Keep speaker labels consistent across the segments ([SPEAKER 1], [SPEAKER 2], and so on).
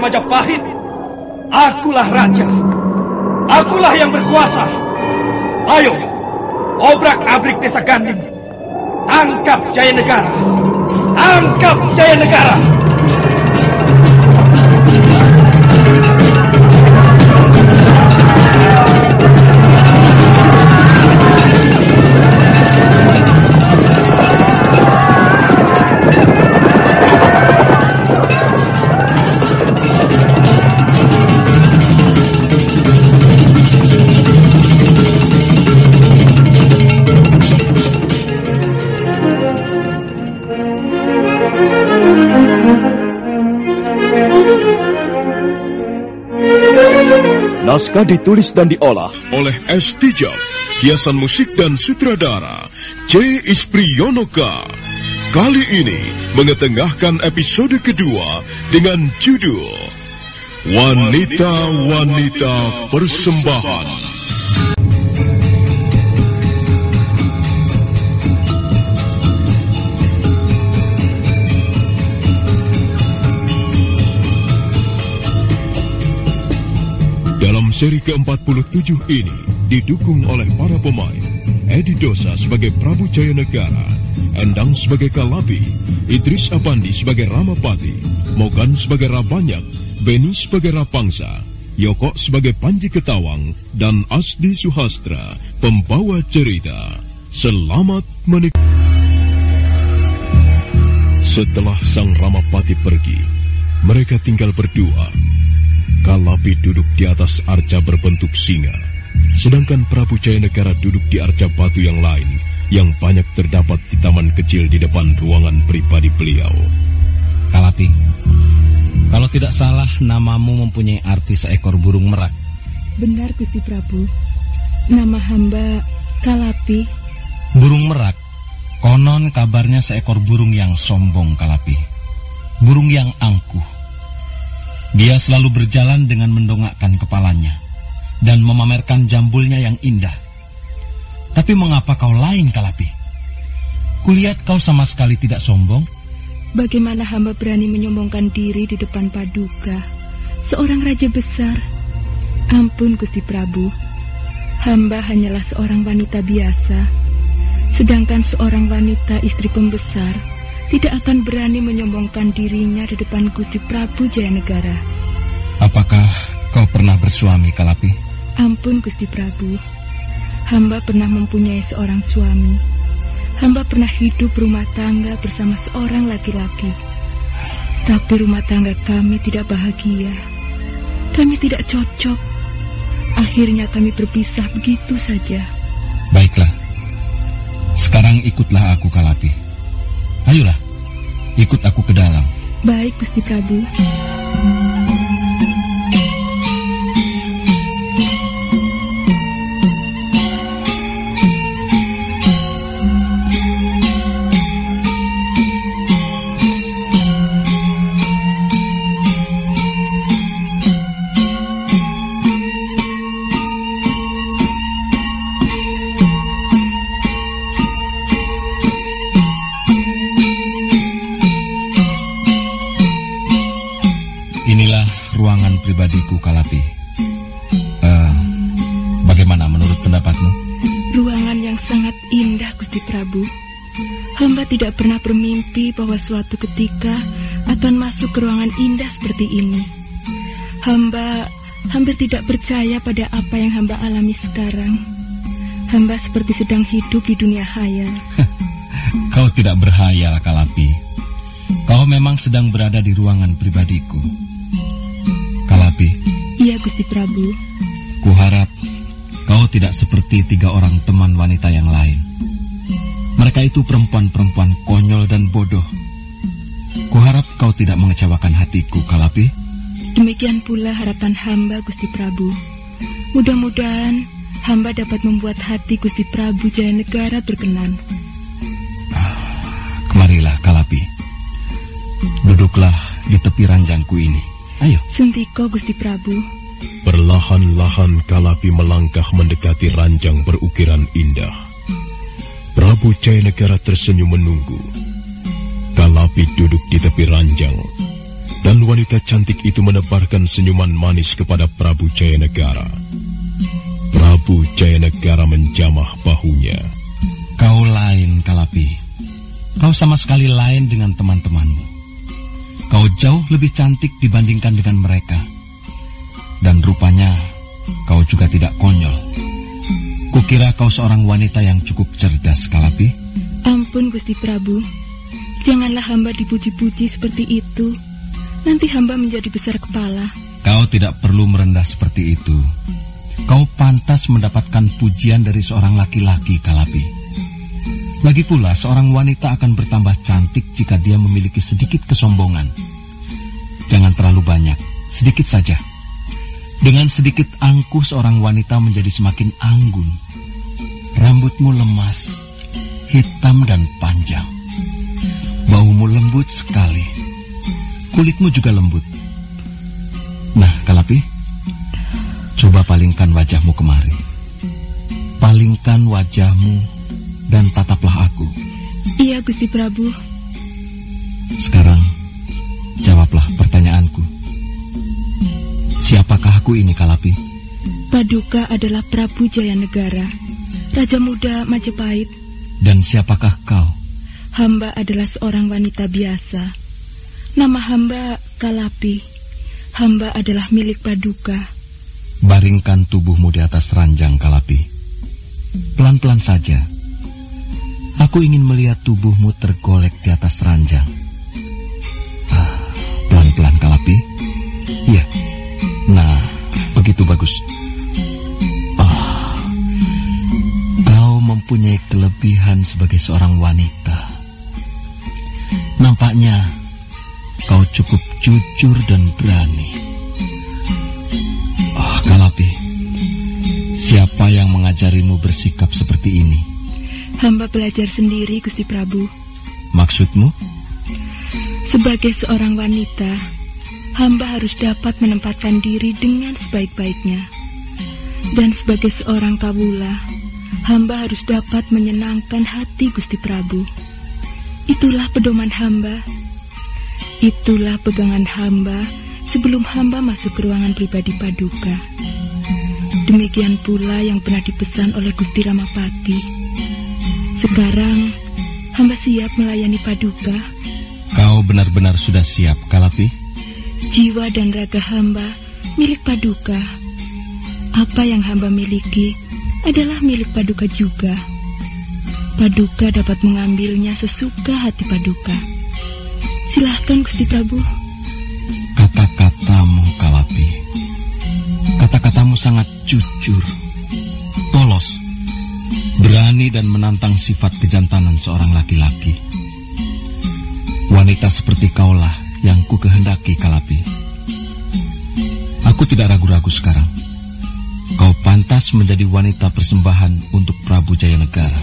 [SPEAKER 1] Majapahit. Akulah Raja. Akulah yang berkuasa. Ayo, obrak-abrik desa Ganding. Tangkap Jaya Negara. Tangkap Jaya Negara.
[SPEAKER 2] Ditulis dan diolah
[SPEAKER 3] oleh S. Tijab, hiasan musik dan sutradara C. Ispriyonoka. Kali ini mengetengahkan episode kedua dengan judul Wanita-Wanita Persembahan. Seri ke-47 ini didukung oleh para pemain Edi Dosa sebagai Prabu Jaya Negara, Endang sebagai Kalabi, Idris Apandi sebagai Ramapati, Mogan sebagai Rabanyak, Beni sebagai Rapangsa, Yoko sebagai Panji Ketawang, dan Asdi Suhastra, pembawa cerita. Selamat menikmati. Setelah sang Ramapati pergi, mereka tinggal berdua Kalapi duduk di atas arca berbentuk singa, sedangkan Prabu Jayanegara duduk di arca batu yang lain yang banyak terdapat di taman kecil di depan ruangan pribadi beliau.
[SPEAKER 4] Kalapi, kalau tidak salah namamu mempunyai arti seekor burung merak.
[SPEAKER 5] Benar, Gusti Prabu. Nama hamba Kalapi.
[SPEAKER 4] Burung merak, konon kabarnya seekor burung yang sombong, Kalapi. Burung yang angkuh dia selalu berjalan dengan mendongakkan kepalanya dan memamerkan jambulnya yang indah. Tapi mengapa kau lain, Kalapi? Kulihat kau sama sekali tidak sombong.
[SPEAKER 5] Bagaimana hamba berani menyombongkan diri di depan Paduka, seorang raja besar? Ampun, Gusti Prabu. Hamba hanyalah seorang wanita biasa. Sedangkan seorang wanita istri pembesar tidak akan berani menyombongkan dirinya di depan Gusti Prabu Jayanegara.
[SPEAKER 4] Apakah kau pernah bersuami, Kalapi?
[SPEAKER 5] Ampun, Gusti Prabu. Hamba pernah mempunyai seorang suami. Hamba pernah hidup rumah tangga bersama seorang laki-laki. Tapi rumah tangga kami tidak bahagia. Kami tidak cocok. Akhirnya kami berpisah begitu saja.
[SPEAKER 4] Baiklah. Sekarang ikutlah aku, Kalapi. Ayolah, ikut aku ke dalam.
[SPEAKER 5] Baik, Gusti Prabu.
[SPEAKER 4] ruangan
[SPEAKER 5] pernah bermimpi bahwa suatu ketika akan masuk ke ruangan indah seperti ini. Hamba hampir tidak percaya pada apa yang hamba alami sekarang. Hamba seperti sedang hidup di dunia hayal.
[SPEAKER 4] Kau tidak berhayal, Kalapi. Kau memang sedang berada di ruangan pribadiku. Kalapi.
[SPEAKER 5] Iya, Gusti Prabu.
[SPEAKER 4] Kuharap kau tidak seperti tiga orang teman wanita yang lain. Mereka itu perempuan-perempuan konyol dan bodoh. Kuharap kau tidak mengecewakan hatiku, Kalapi.
[SPEAKER 5] Demikian pula harapan hamba, Gusti Prabu. Mudah-mudahan hamba dapat membuat hati Gusti Prabu Jaya Negara berkenan.
[SPEAKER 4] Kemarilah, Kalapi. Duduklah di tepi ranjangku ini. Ayo.
[SPEAKER 5] Sentiko, Gusti Prabu.
[SPEAKER 3] Perlahan-lahan Kalapi melangkah mendekati ranjang berukiran indah. Prabu Negara tersenyum menunggu. Kalapi duduk di tepi ranjang, dan wanita cantik itu menebarkan senyuman manis kepada Prabu Negara. Prabu Negara menjamah bahunya.
[SPEAKER 4] Kau lain, Kalapi. Kau sama sekali lain dengan teman-temanmu. Kau jauh lebih cantik dibandingkan dengan mereka. Dan rupanya kau juga tidak konyol. Kukira kau seorang wanita yang cukup cerdas, Kalapi.
[SPEAKER 5] Ampun, Gusti Prabu. Janganlah hamba dipuji-puji seperti itu. Nanti hamba menjadi besar kepala.
[SPEAKER 4] Kau tidak perlu merendah seperti itu. Kau pantas mendapatkan pujian dari seorang laki-laki, Kalapi. Lagi pula, seorang wanita akan bertambah cantik jika dia memiliki sedikit kesombongan. Jangan terlalu banyak, sedikit saja. Dengan sedikit angkuh seorang wanita menjadi semakin anggun. Rambutmu lemas, hitam dan panjang. Baumu lembut sekali. Kulitmu juga lembut. Nah, Kalapi, coba palingkan wajahmu kemari. Palingkan wajahmu dan tataplah aku.
[SPEAKER 5] Iya, Gusti Prabu.
[SPEAKER 4] Sekarang, jawablah pertanyaanku. Siapakah aku ini, Kalapi?
[SPEAKER 5] Paduka adalah Prabu Jayanegara, Raja Muda Majapahit.
[SPEAKER 4] Dan siapakah kau?
[SPEAKER 5] Hamba adalah seorang wanita biasa. Nama hamba Kalapi. Hamba adalah milik Paduka.
[SPEAKER 4] Baringkan tubuhmu di atas ranjang, Kalapi. Pelan-pelan saja. Aku ingin melihat tubuhmu tergolek di atas ranjang. Ah, pelan-pelan, Kalapi. Iya. Nah, begitu bagus. Ah, kau mempunyai kelebihan sebagai seorang wanita. Nampaknya kau cukup jujur dan berani. Ah, Kalapi. Siapa yang mengajarimu bersikap seperti ini?
[SPEAKER 5] Hamba belajar sendiri, Gusti Prabu.
[SPEAKER 4] Maksudmu?
[SPEAKER 5] Sebagai seorang wanita, hamba harus dapat menempatkan diri dengan sebaik-baiknya. Dan sebagai seorang kawula, hamba harus dapat menyenangkan hati Gusti Prabu. Itulah pedoman hamba. Itulah pegangan hamba sebelum hamba masuk ke ruangan pribadi Paduka. Demikian pula yang pernah dipesan oleh Gusti Ramapati. Sekarang hamba siap melayani Paduka.
[SPEAKER 4] Kau benar-benar sudah siap, Kalapi?
[SPEAKER 5] Jiwa dan raga hamba milik Paduka. Apa yang hamba miliki adalah milik Paduka juga. Paduka dapat mengambilnya sesuka hati Paduka. Silahkan, Gusti Prabu.
[SPEAKER 4] Kata-katamu, Kalapi. Kata-katamu sangat jujur, polos, berani dan menantang sifat kejantanan seorang laki-laki. Wanita seperti kaulah yang ku kehendaki, Kalapi. Aku tidak ragu-ragu sekarang. Kau pantas menjadi wanita persembahan untuk Prabu Jayanegara.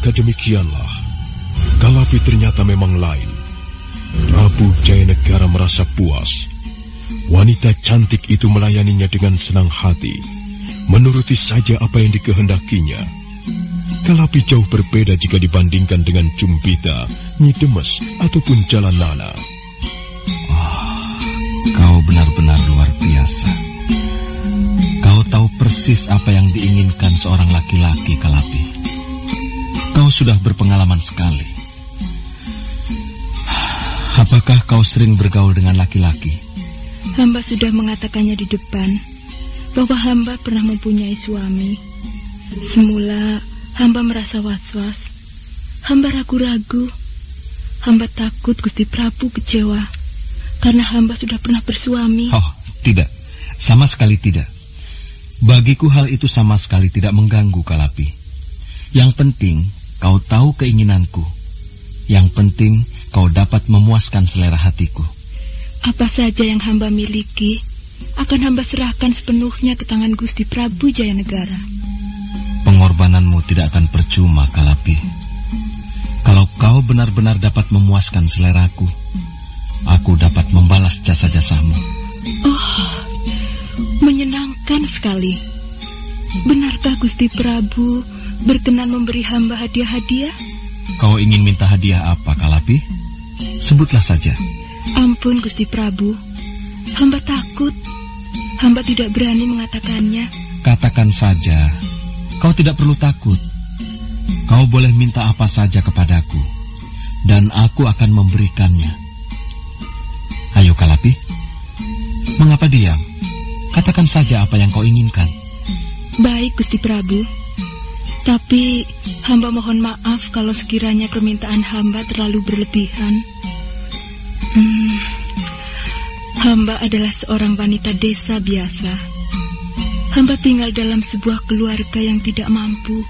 [SPEAKER 3] Maka demikianlah, Kalapi ternyata memang lain. Prabu Jayanegara merasa puas. Wanita cantik itu melayaninya dengan senang hati, menuruti saja apa yang dikehendakinya. Kalapi jauh berbeda jika dibandingkan dengan Cumpita, Nyidemes, ataupun Jalanana.
[SPEAKER 4] Oh, kau benar-benar luar biasa. Kau tahu persis apa yang diinginkan seorang laki-laki, Kalapi. Kau sudah berpengalaman sekali. Apakah kau sering bergaul dengan laki-laki?
[SPEAKER 5] Hamba sudah mengatakannya di depan bahwa hamba pernah mempunyai suami. Semula hamba merasa was-was. Hamba ragu-ragu. Hamba takut Gusti Prabu kecewa karena hamba sudah pernah bersuami.
[SPEAKER 4] Oh, tidak. Sama sekali tidak. Bagiku hal itu sama sekali tidak mengganggu Kalapi. Yang penting kau tahu keinginanku. Yang penting kau dapat memuaskan selera hatiku.
[SPEAKER 5] Apa saja yang hamba miliki akan hamba serahkan sepenuhnya ke tangan Gusti Prabu Jayanegara.
[SPEAKER 4] Pengorbananmu tidak akan percuma, Kalapi. Kalau kau benar-benar dapat memuaskan seleraku, aku dapat membalas jasa-jasamu.
[SPEAKER 5] Oh, menyenangkan sekali. Benarkah Gusti Prabu berkenan memberi hamba hadiah-hadiah?
[SPEAKER 4] Kau ingin minta hadiah apa, Kalapi? Sebutlah saja.
[SPEAKER 5] Ampun, Gusti Prabu. Hamba takut. Hamba tidak berani mengatakannya.
[SPEAKER 4] Katakan saja. Kau tidak perlu takut. Kau boleh minta apa saja kepadaku, dan aku akan memberikannya. Ayo, Kalapi. Mengapa diam? Katakan saja apa yang kau inginkan.
[SPEAKER 5] Gusti Prabu. Tapi hamba mohon maaf kalau sekiranya permintaan hamba terlalu berlebihan. Hmm, hamba adalah seorang wanita desa biasa. Hamba tinggal dalam sebuah keluarga yang tidak mampu.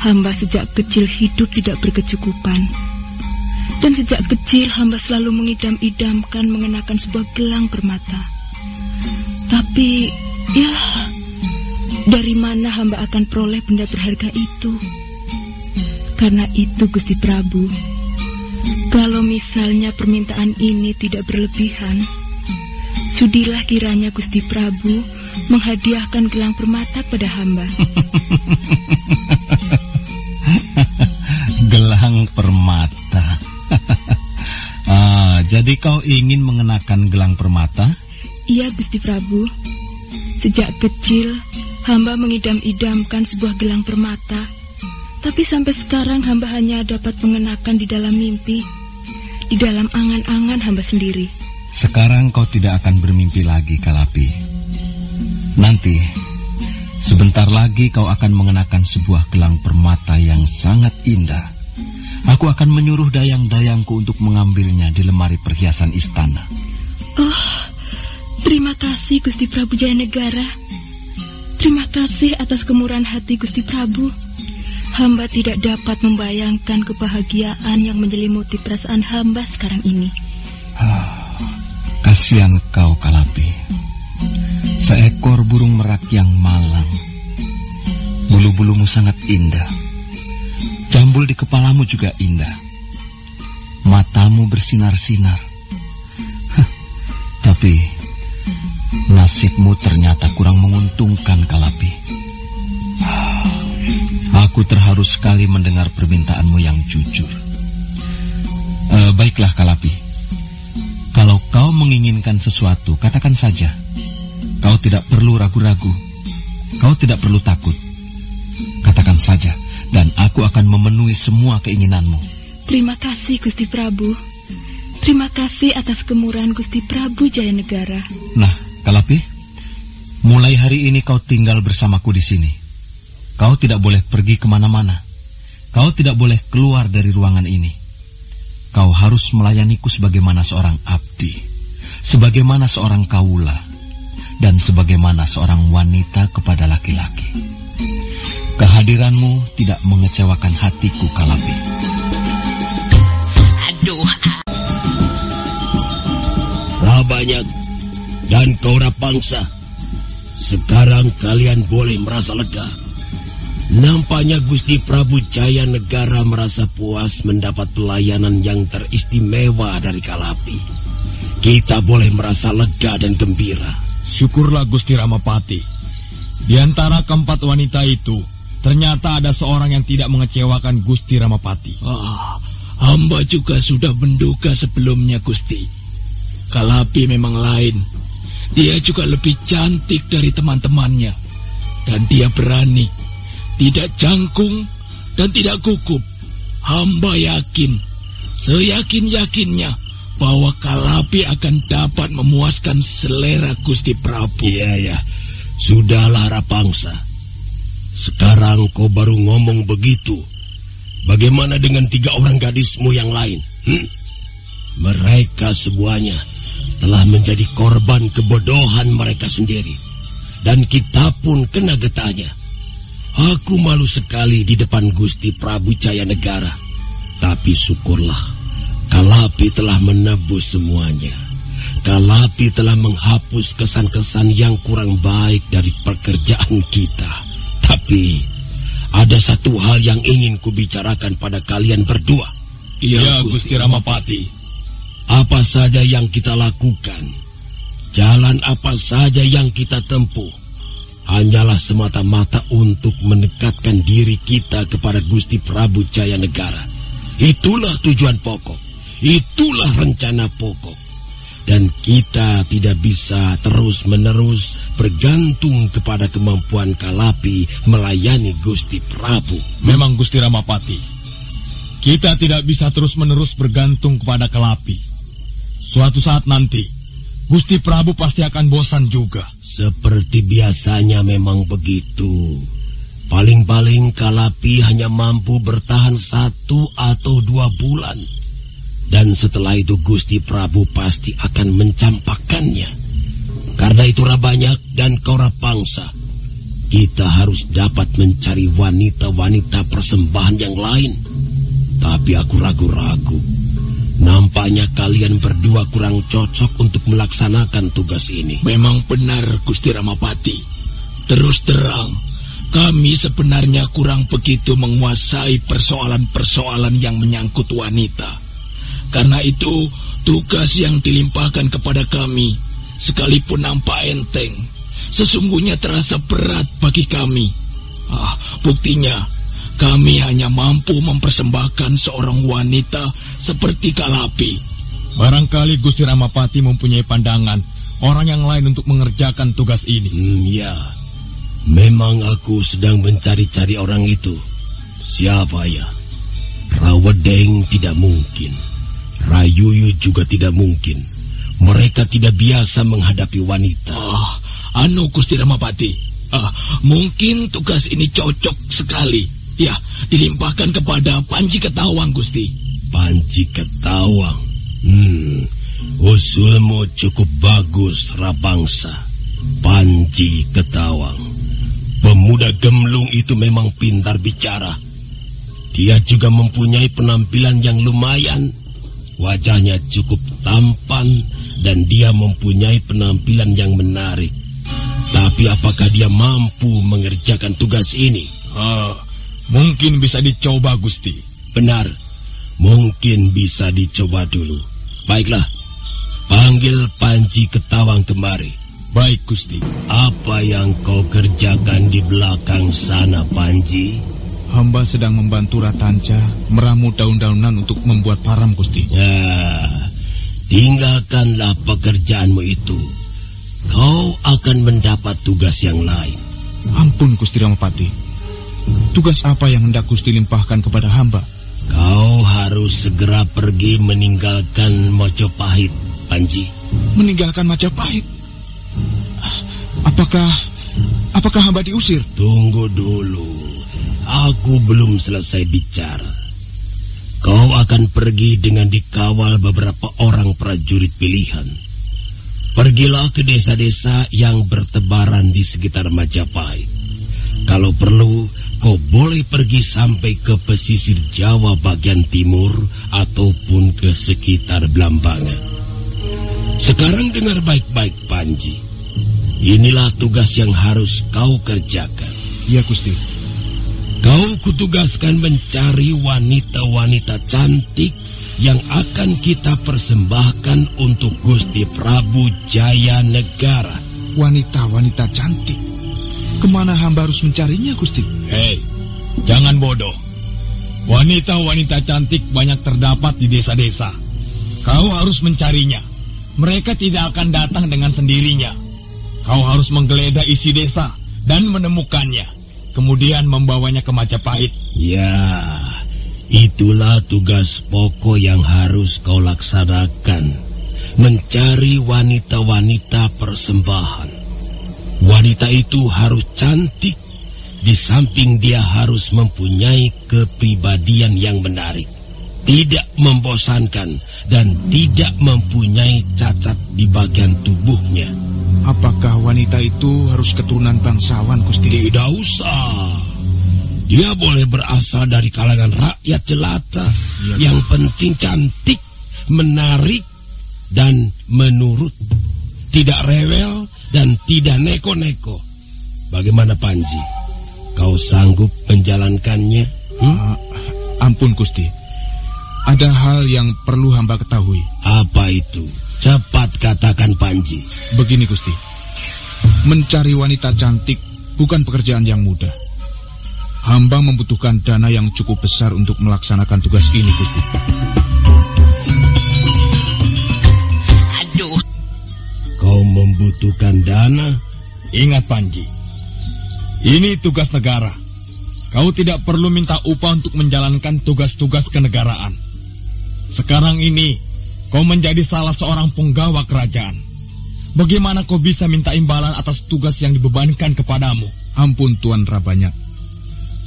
[SPEAKER 5] Hamba sejak kecil hidup tidak berkecukupan. Dan sejak kecil hamba selalu mengidam-idamkan mengenakan sebuah gelang permata. Tapi, ya, dari mana hamba akan peroleh benda berharga itu? Karena itu Gusti Prabu, kalau misalnya permintaan ini tidak berlebihan, sudilah kiranya Gusti Prabu menghadiahkan gelang permata pada hamba.
[SPEAKER 4] gelang permata. ah, jadi kau ingin mengenakan gelang permata?
[SPEAKER 5] Iya, Gusti Prabu. Sejak kecil, hamba mengidam-idamkan sebuah gelang permata. Tapi sampai sekarang hamba hanya dapat mengenakan di dalam mimpi. Di dalam angan-angan hamba sendiri.
[SPEAKER 4] Sekarang kau tidak akan bermimpi lagi, Kalapi. Nanti, sebentar lagi kau akan mengenakan sebuah gelang permata yang sangat indah. Aku akan menyuruh dayang-dayangku untuk mengambilnya di lemari perhiasan istana.
[SPEAKER 5] Oh, terima kasih Gusti Prabu Jayanegara. Terima kasih atas kemurahan hati Gusti Prabu. Hamba tidak dapat membayangkan kebahagiaan yang menyelimuti perasaan hamba sekarang ini.
[SPEAKER 4] Ah, kasihan kau, Kalapi. Seekor burung merak yang malang. Bulu-bulumu sangat indah. Jambul di kepalamu juga indah. Matamu bersinar-sinar. Tapi nasibmu ternyata kurang menguntungkan, Kalapi. Aku terharu sekali mendengar permintaanmu yang jujur. Uh, baiklah, Kalapi. Kalau kau menginginkan sesuatu, katakan saja. Kau tidak perlu ragu-ragu. Kau tidak perlu takut. Katakan saja, dan aku akan memenuhi semua keinginanmu.
[SPEAKER 5] Terima kasih, Gusti Prabu. Terima kasih atas kemurahan Gusti Prabu Jayanegara.
[SPEAKER 4] Nah, Kalapi, mulai hari ini kau tinggal bersamaku di sini. Kau tidak boleh pergi ke mana-mana. Kau tidak boleh keluar dari ruangan ini. Kau harus melayaniku sebagaimana seorang abdi, sebagaimana seorang kaula, dan sebagaimana seorang wanita kepada laki-laki. Kehadiranmu tidak mengecewakan hatiku, Kalapi.
[SPEAKER 6] Aduh. Banyak dan kau bangsa. Sekarang kalian boleh merasa lega. Nampaknya Gusti Prabu Jaya Negara merasa puas mendapat pelayanan yang teristimewa dari Kalapi. Kita boleh merasa lega dan gembira.
[SPEAKER 4] Syukurlah Gusti Ramapati. Di antara keempat wanita itu, ternyata ada seorang yang tidak mengecewakan Gusti Ramapati.
[SPEAKER 7] Ah, hamba juga sudah menduga sebelumnya, Gusti. Kalapi memang lain. Dia juga lebih cantik dari teman-temannya. Dan dia berani, tidak jangkung, dan tidak gugup. Hamba yakin, seyakin-yakinnya, bahwa Kalapi akan dapat memuaskan selera Gusti Prabu.
[SPEAKER 6] Iya, ya. Sudahlah, Rapangsa. Sekarang kau baru ngomong begitu. Bagaimana dengan tiga orang gadismu yang lain? Hmm? Mereka semuanya telah menjadi korban kebodohan mereka sendiri. Dan kita pun kena getahnya. Aku malu sekali di depan Gusti Prabu Jaya Negara. Tapi syukurlah, Kalapi telah menebus semuanya. Kalapi telah menghapus kesan-kesan yang kurang baik dari pekerjaan kita. Tapi ada satu hal yang ingin kubicarakan pada kalian berdua.
[SPEAKER 4] Iya, ya, Gusti Ramapati.
[SPEAKER 6] Apa saja yang kita lakukan, jalan apa saja yang kita tempuh, hanyalah semata-mata untuk mendekatkan diri kita kepada Gusti Prabu Jaya Negara. Itulah tujuan pokok. Itulah rencana pokok. Dan kita tidak bisa terus-menerus bergantung kepada kemampuan Kalapi melayani Gusti Prabu.
[SPEAKER 4] Memang Gusti Ramapati, kita tidak bisa terus-menerus bergantung kepada Kalapi. Suatu saat nanti, Gusti Prabu pasti akan bosan juga.
[SPEAKER 6] Seperti biasanya memang begitu. Paling-paling Kalapi hanya mampu bertahan satu atau dua bulan. Dan setelah itu Gusti Prabu pasti akan mencampakkannya. Karena itu banyak dan kau pangsa. Kita harus dapat mencari wanita-wanita persembahan yang lain. Tapi aku ragu-ragu. Nampaknya kalian berdua kurang cocok untuk melaksanakan tugas ini.
[SPEAKER 7] Memang benar, Gusti Ramapati. Terus terang, kami sebenarnya kurang begitu menguasai persoalan-persoalan yang menyangkut wanita. Karena itu, tugas yang dilimpahkan kepada kami, sekalipun nampak enteng, sesungguhnya terasa berat bagi kami. Ah, buktinya, kami hanya mampu mempersembahkan seorang wanita seperti Kalapi.
[SPEAKER 4] Barangkali Gusti Ramapati mempunyai pandangan orang yang lain untuk mengerjakan tugas ini.
[SPEAKER 6] Hmm, ya, memang aku sedang mencari-cari orang itu. Siapa ya? Rawedeng tidak mungkin. Rayuyu juga tidak mungkin. Mereka tidak biasa menghadapi wanita.
[SPEAKER 7] Oh, anu Gusti Ramapati. Uh, mungkin tugas ini cocok sekali. Ya, dilimpahkan kepada Panji Ketawang, Gusti.
[SPEAKER 6] Panji Ketawang? Hmm, usulmu cukup bagus, Rabangsa. Panji Ketawang. Pemuda gemlung itu memang pintar bicara. Dia juga mempunyai penampilan yang lumayan. Wajahnya cukup tampan dan dia mempunyai penampilan yang menarik. Tapi apakah dia mampu mengerjakan tugas ini?
[SPEAKER 4] Ah, mungkin bisa dicoba, Gusti.
[SPEAKER 6] Benar, mungkin bisa dicoba dulu. Baiklah, panggil Panji Ketawang kemari.
[SPEAKER 4] Baik, Gusti.
[SPEAKER 6] Apa yang kau kerjakan di belakang sana, Panji?
[SPEAKER 4] Hamba sedang membantu Ratanca meramu daun-daunan untuk membuat param, Gusti.
[SPEAKER 6] Ya, tinggalkanlah pekerjaanmu itu. Kau akan mendapat tugas yang lain.
[SPEAKER 4] Ampun, Gusti Ramapati. Tugas apa yang hendak Gusti limpahkan kepada hamba?
[SPEAKER 6] Kau harus segera pergi meninggalkan Mojopahit, Panji.
[SPEAKER 4] Meninggalkan Majapahit? Apakah apakah hamba diusir?
[SPEAKER 6] Tunggu dulu. Aku belum selesai bicara. Kau akan pergi dengan dikawal beberapa orang prajurit pilihan. Pergilah ke desa-desa yang bertebaran di sekitar Majapahit. Kalau perlu, kau boleh pergi sampai ke pesisir Jawa bagian timur ataupun ke sekitar Blambangan. Sekarang dengar baik-baik, Panji. Inilah tugas yang harus kau kerjakan.
[SPEAKER 4] Ya, Gusti.
[SPEAKER 6] Kau kutugaskan mencari wanita-wanita cantik yang akan kita persembahkan untuk Gusti Prabu Jaya Negara.
[SPEAKER 1] Wanita-wanita cantik. Ke mana hamba harus mencarinya, Gusti?
[SPEAKER 7] Hei, jangan bodoh. Wanita-wanita cantik banyak terdapat di desa-desa. Kau harus mencarinya. Mereka tidak akan datang dengan sendirinya. Kau harus menggeledah isi desa dan menemukannya. Kemudian membawanya ke Majapahit.
[SPEAKER 6] Ya, itulah tugas pokok yang harus kau laksanakan. Mencari wanita-wanita persembahan. Wanita itu harus cantik di samping dia harus mempunyai kepribadian yang menarik, tidak membosankan, dan tidak mempunyai cacat di bagian tubuhnya.
[SPEAKER 1] Apakah wanita itu harus keturunan bangsawan, Gusti?
[SPEAKER 6] Tidak usah. Dia boleh berasal dari kalangan rakyat jelata.
[SPEAKER 1] Ya,
[SPEAKER 6] yang penting cantik, menarik, dan menurut. Tidak rewel dan tidak neko-neko. Bagaimana Panji? Kau sanggup menjalankannya?
[SPEAKER 1] Hmm? Uh, ampun, Gusti. Ada hal yang perlu hamba ketahui.
[SPEAKER 6] Apa itu? Cepat katakan Panji.
[SPEAKER 1] Begini, Gusti. Mencari wanita cantik bukan pekerjaan yang mudah. Hamba membutuhkan dana yang cukup besar untuk melaksanakan tugas ini, Gusti.
[SPEAKER 6] Kau membutuhkan dana?
[SPEAKER 7] Ingat, Panji. Ini tugas negara. Kau tidak perlu minta upah untuk menjalankan tugas-tugas kenegaraan. Sekarang ini, kau menjadi salah seorang penggawa kerajaan. Bagaimana kau bisa minta imbalan atas tugas yang dibebankan kepadamu?
[SPEAKER 1] Ampun Tuan Rabanya.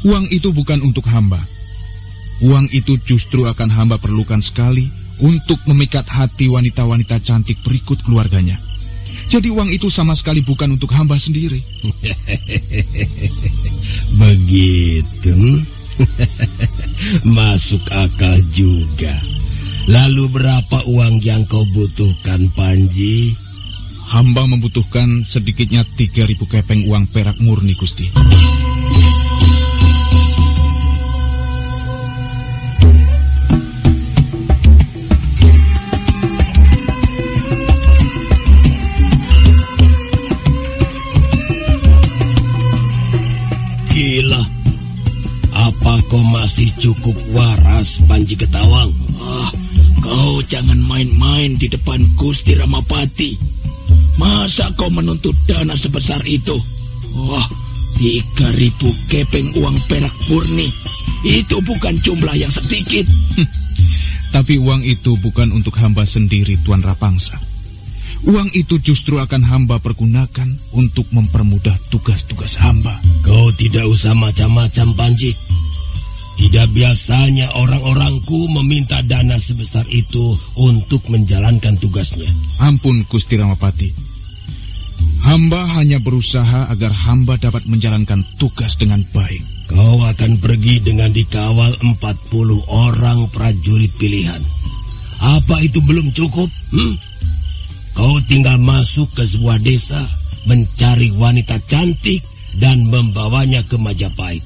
[SPEAKER 1] Uang itu bukan untuk hamba. Uang itu justru akan hamba perlukan sekali untuk memikat hati wanita-wanita cantik berikut keluarganya. Jadi uang itu sama sekali bukan untuk hamba sendiri.
[SPEAKER 6] Begitu. Masuk akal juga. Lalu berapa uang yang kau butuhkan, Panji?
[SPEAKER 1] Hamba membutuhkan sedikitnya 3000 kepeng uang perak murni, Gusti.
[SPEAKER 6] Cukup waras, Panji Ketawang.
[SPEAKER 7] Ah, kau jangan main-main di depan Gusti Ramapati. Masa kau menuntut dana sebesar itu? Wah, tiga ribu kepeng uang perak murni. Itu bukan jumlah yang sedikit.
[SPEAKER 1] Tapi uang itu bukan untuk hamba sendiri, Tuan Rapangsa. Uang itu justru akan hamba pergunakan untuk mempermudah tugas-tugas hamba.
[SPEAKER 6] Kau tidak usah macam-macam, Panji. Tidak biasanya orang-orangku meminta dana sebesar itu untuk menjalankan tugasnya.
[SPEAKER 1] Ampun Gusti Ramapati. Hamba hanya berusaha agar hamba dapat menjalankan tugas dengan baik.
[SPEAKER 6] Kau akan pergi dengan dikawal 40 orang prajurit pilihan. Apa itu belum cukup? Hmm? Kau tinggal masuk ke sebuah desa, mencari wanita cantik, dan membawanya ke Majapahit.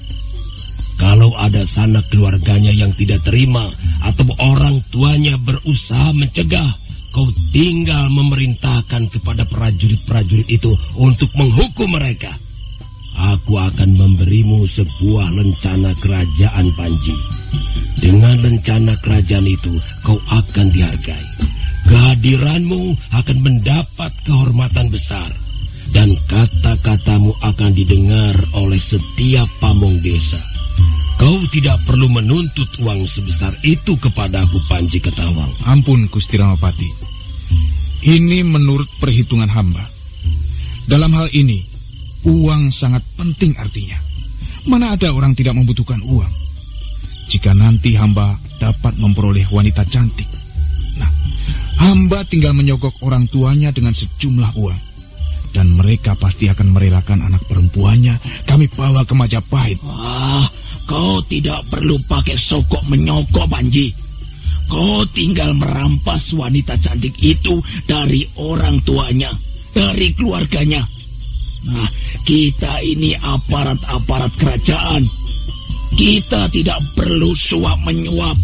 [SPEAKER 6] Kalau ada sanak keluarganya yang tidak terima atau orang tuanya berusaha mencegah, kau tinggal memerintahkan kepada prajurit-prajurit itu untuk menghukum mereka. Aku akan memberimu sebuah rencana kerajaan Panji. Dengan rencana kerajaan itu, kau akan dihargai. Kehadiranmu akan mendapat kehormatan besar. Dan kata-katamu akan didengar oleh setiap pamong desa. Kau tidak perlu menuntut uang sebesar itu kepadaku, Panji Ketawang.
[SPEAKER 1] Ampun, Gusti Ramapati. Ini menurut perhitungan hamba. Dalam hal ini, uang sangat penting artinya. Mana ada orang tidak membutuhkan uang? Jika nanti hamba dapat memperoleh wanita cantik. Nah, hamba tinggal menyogok orang tuanya dengan sejumlah uang dan mereka pasti akan merelakan anak perempuannya kami bawa ke Majapahit.
[SPEAKER 7] Wah, kau tidak perlu pakai sokok menyokok, Panji. Kau tinggal merampas wanita cantik itu dari orang tuanya, dari keluarganya. Nah, kita ini aparat-aparat kerajaan. Kita tidak perlu suap menyuap.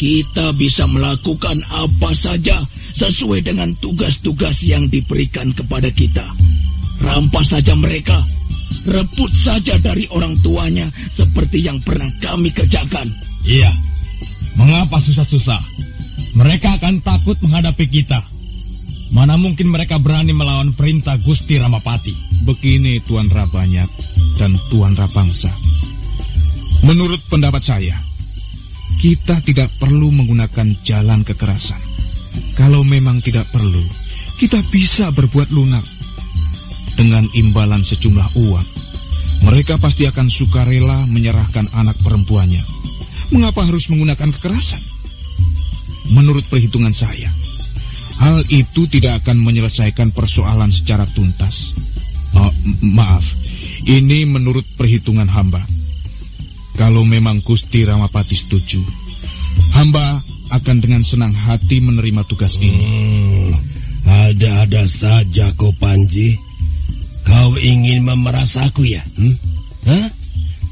[SPEAKER 7] Kita bisa melakukan apa saja sesuai dengan tugas-tugas yang diberikan kepada kita. Rampas saja mereka. Rebut saja dari orang tuanya seperti yang pernah kami kerjakan.
[SPEAKER 4] Iya. Mengapa susah-susah? Mereka akan takut menghadapi kita. Mana mungkin mereka berani melawan perintah Gusti Ramapati?
[SPEAKER 1] Begini Tuan Rabanyak dan Tuan Rapangsa. Menurut pendapat saya, kita tidak perlu menggunakan jalan kekerasan. Kalau memang tidak perlu, kita bisa berbuat lunak. Dengan imbalan sejumlah uang, mereka pasti akan sukarela menyerahkan anak perempuannya. Mengapa harus menggunakan kekerasan? Menurut perhitungan saya, Hal itu tidak akan menyelesaikan persoalan secara tuntas. Oh, maaf, ini menurut perhitungan hamba. Kalau memang Gusti Ramapati setuju, hamba akan dengan senang hati menerima tugas ini. Hmm,
[SPEAKER 6] ada-ada saja kau Panji. Kau ingin memeras aku ya? Hmm? Hah?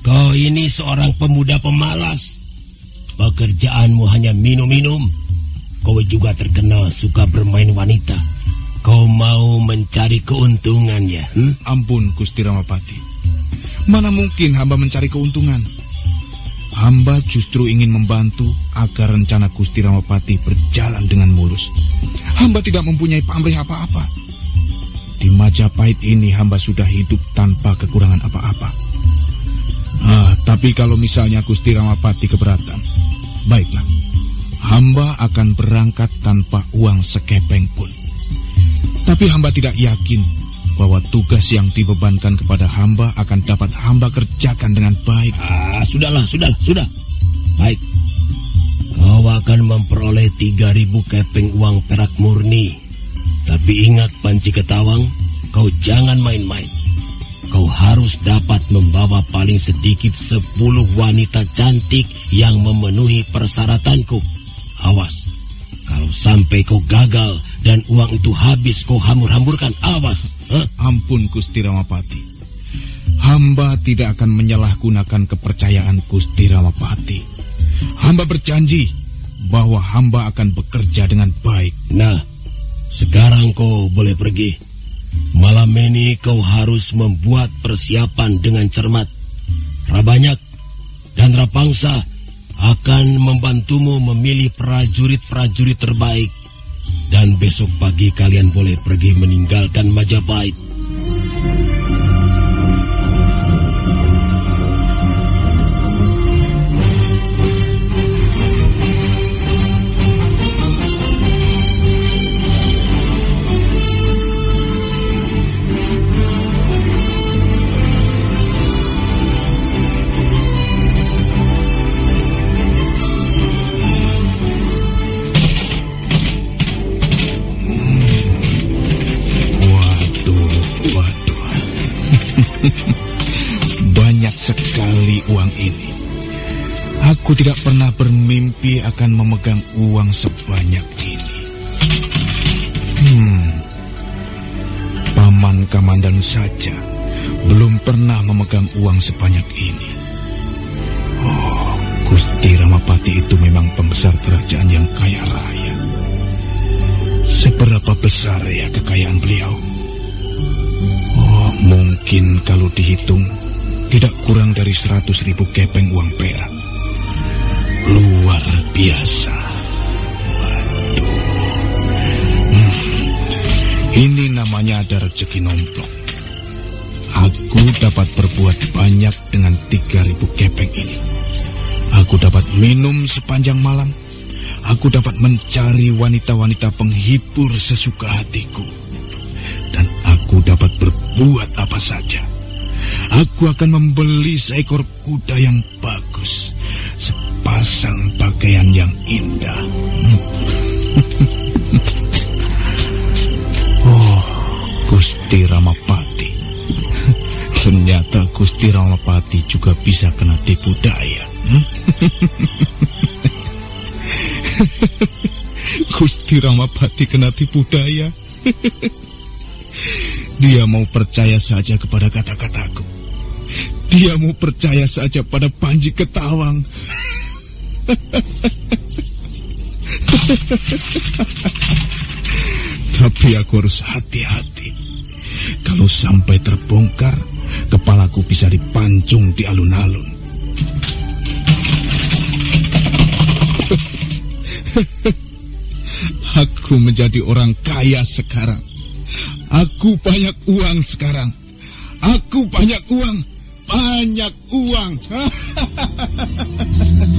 [SPEAKER 6] Kau ini seorang pemuda pemalas. Pekerjaanmu hanya minum-minum Kau juga terkenal suka bermain wanita. Kau mau mencari keuntungan ya? Hmm?
[SPEAKER 1] Ampun, Gusti Ramapati. Mana mungkin hamba mencari keuntungan? Hamba justru ingin membantu agar rencana Gusti Ramapati berjalan dengan mulus. Hamba tidak mempunyai pamrih apa-apa. Di Majapahit ini hamba sudah hidup tanpa kekurangan apa-apa. Ah, tapi kalau misalnya Gusti Ramapati keberatan, baiklah hamba akan berangkat tanpa uang sekepeng pun. Tapi hamba tidak yakin bahwa tugas yang dibebankan kepada hamba akan dapat hamba kerjakan dengan baik.
[SPEAKER 6] Ah, sudahlah, sudahlah, sudah. Baik. Kau akan memperoleh 3000 kepeng uang perak murni. Tapi ingat Panci Ketawang, kau jangan main-main. Kau harus dapat membawa paling sedikit 10 wanita cantik yang memenuhi persyaratanku. Awas, kalau sampai kau gagal dan uang itu habis kau hambur-hamburkan, awas.
[SPEAKER 1] Huh? Ampun Gusti Ramapati. Hamba tidak akan menyalahgunakan kepercayaan Gusti Ramapati. Hamba berjanji bahwa hamba akan bekerja dengan baik.
[SPEAKER 6] Nah, sekarang kau boleh pergi. Malam ini kau harus membuat persiapan dengan cermat. Rabanyak dan Rapangsa akan membantumu memilih prajurit-prajurit terbaik. Dan besok pagi kalian boleh pergi meninggalkan Majapahit.
[SPEAKER 1] Aku tidak pernah bermimpi akan memegang uang sebanyak ini. Hmm, Paman Kamandanu saja belum pernah memegang uang sebanyak ini. Oh, Gusti Ramapati itu memang pembesar kerajaan yang kaya raya. Seberapa besar ya kekayaan beliau? Oh, mungkin kalau dihitung tidak kurang dari seratus ribu kepeng uang perak. Luar biasa. Waduh. Hmm. Ini namanya ada rezeki nomplok. Aku dapat berbuat banyak dengan 3000 kepeng ini. Aku dapat minum sepanjang malam. Aku dapat mencari wanita-wanita penghibur sesuka hatiku. Dan aku dapat berbuat apa saja. Aku akan membeli seekor kuda yang bagus sepasang pakaian yang indah. oh, Gusti Ramapati. Ternyata Gusti Ramapati juga bisa kena tipu daya. Gusti Ramapati kena tipu daya. Dia mau percaya saja kepada kata-kataku. Dia mau percaya saja pada Panji Ketawang. Tapi aku harus hati-hati. Kalau sampai terbongkar, kepalaku bisa dipancung di alun-alun. Aku menjadi orang kaya sekarang. Aku banyak uang sekarang. Aku banyak uang. Banyak uang.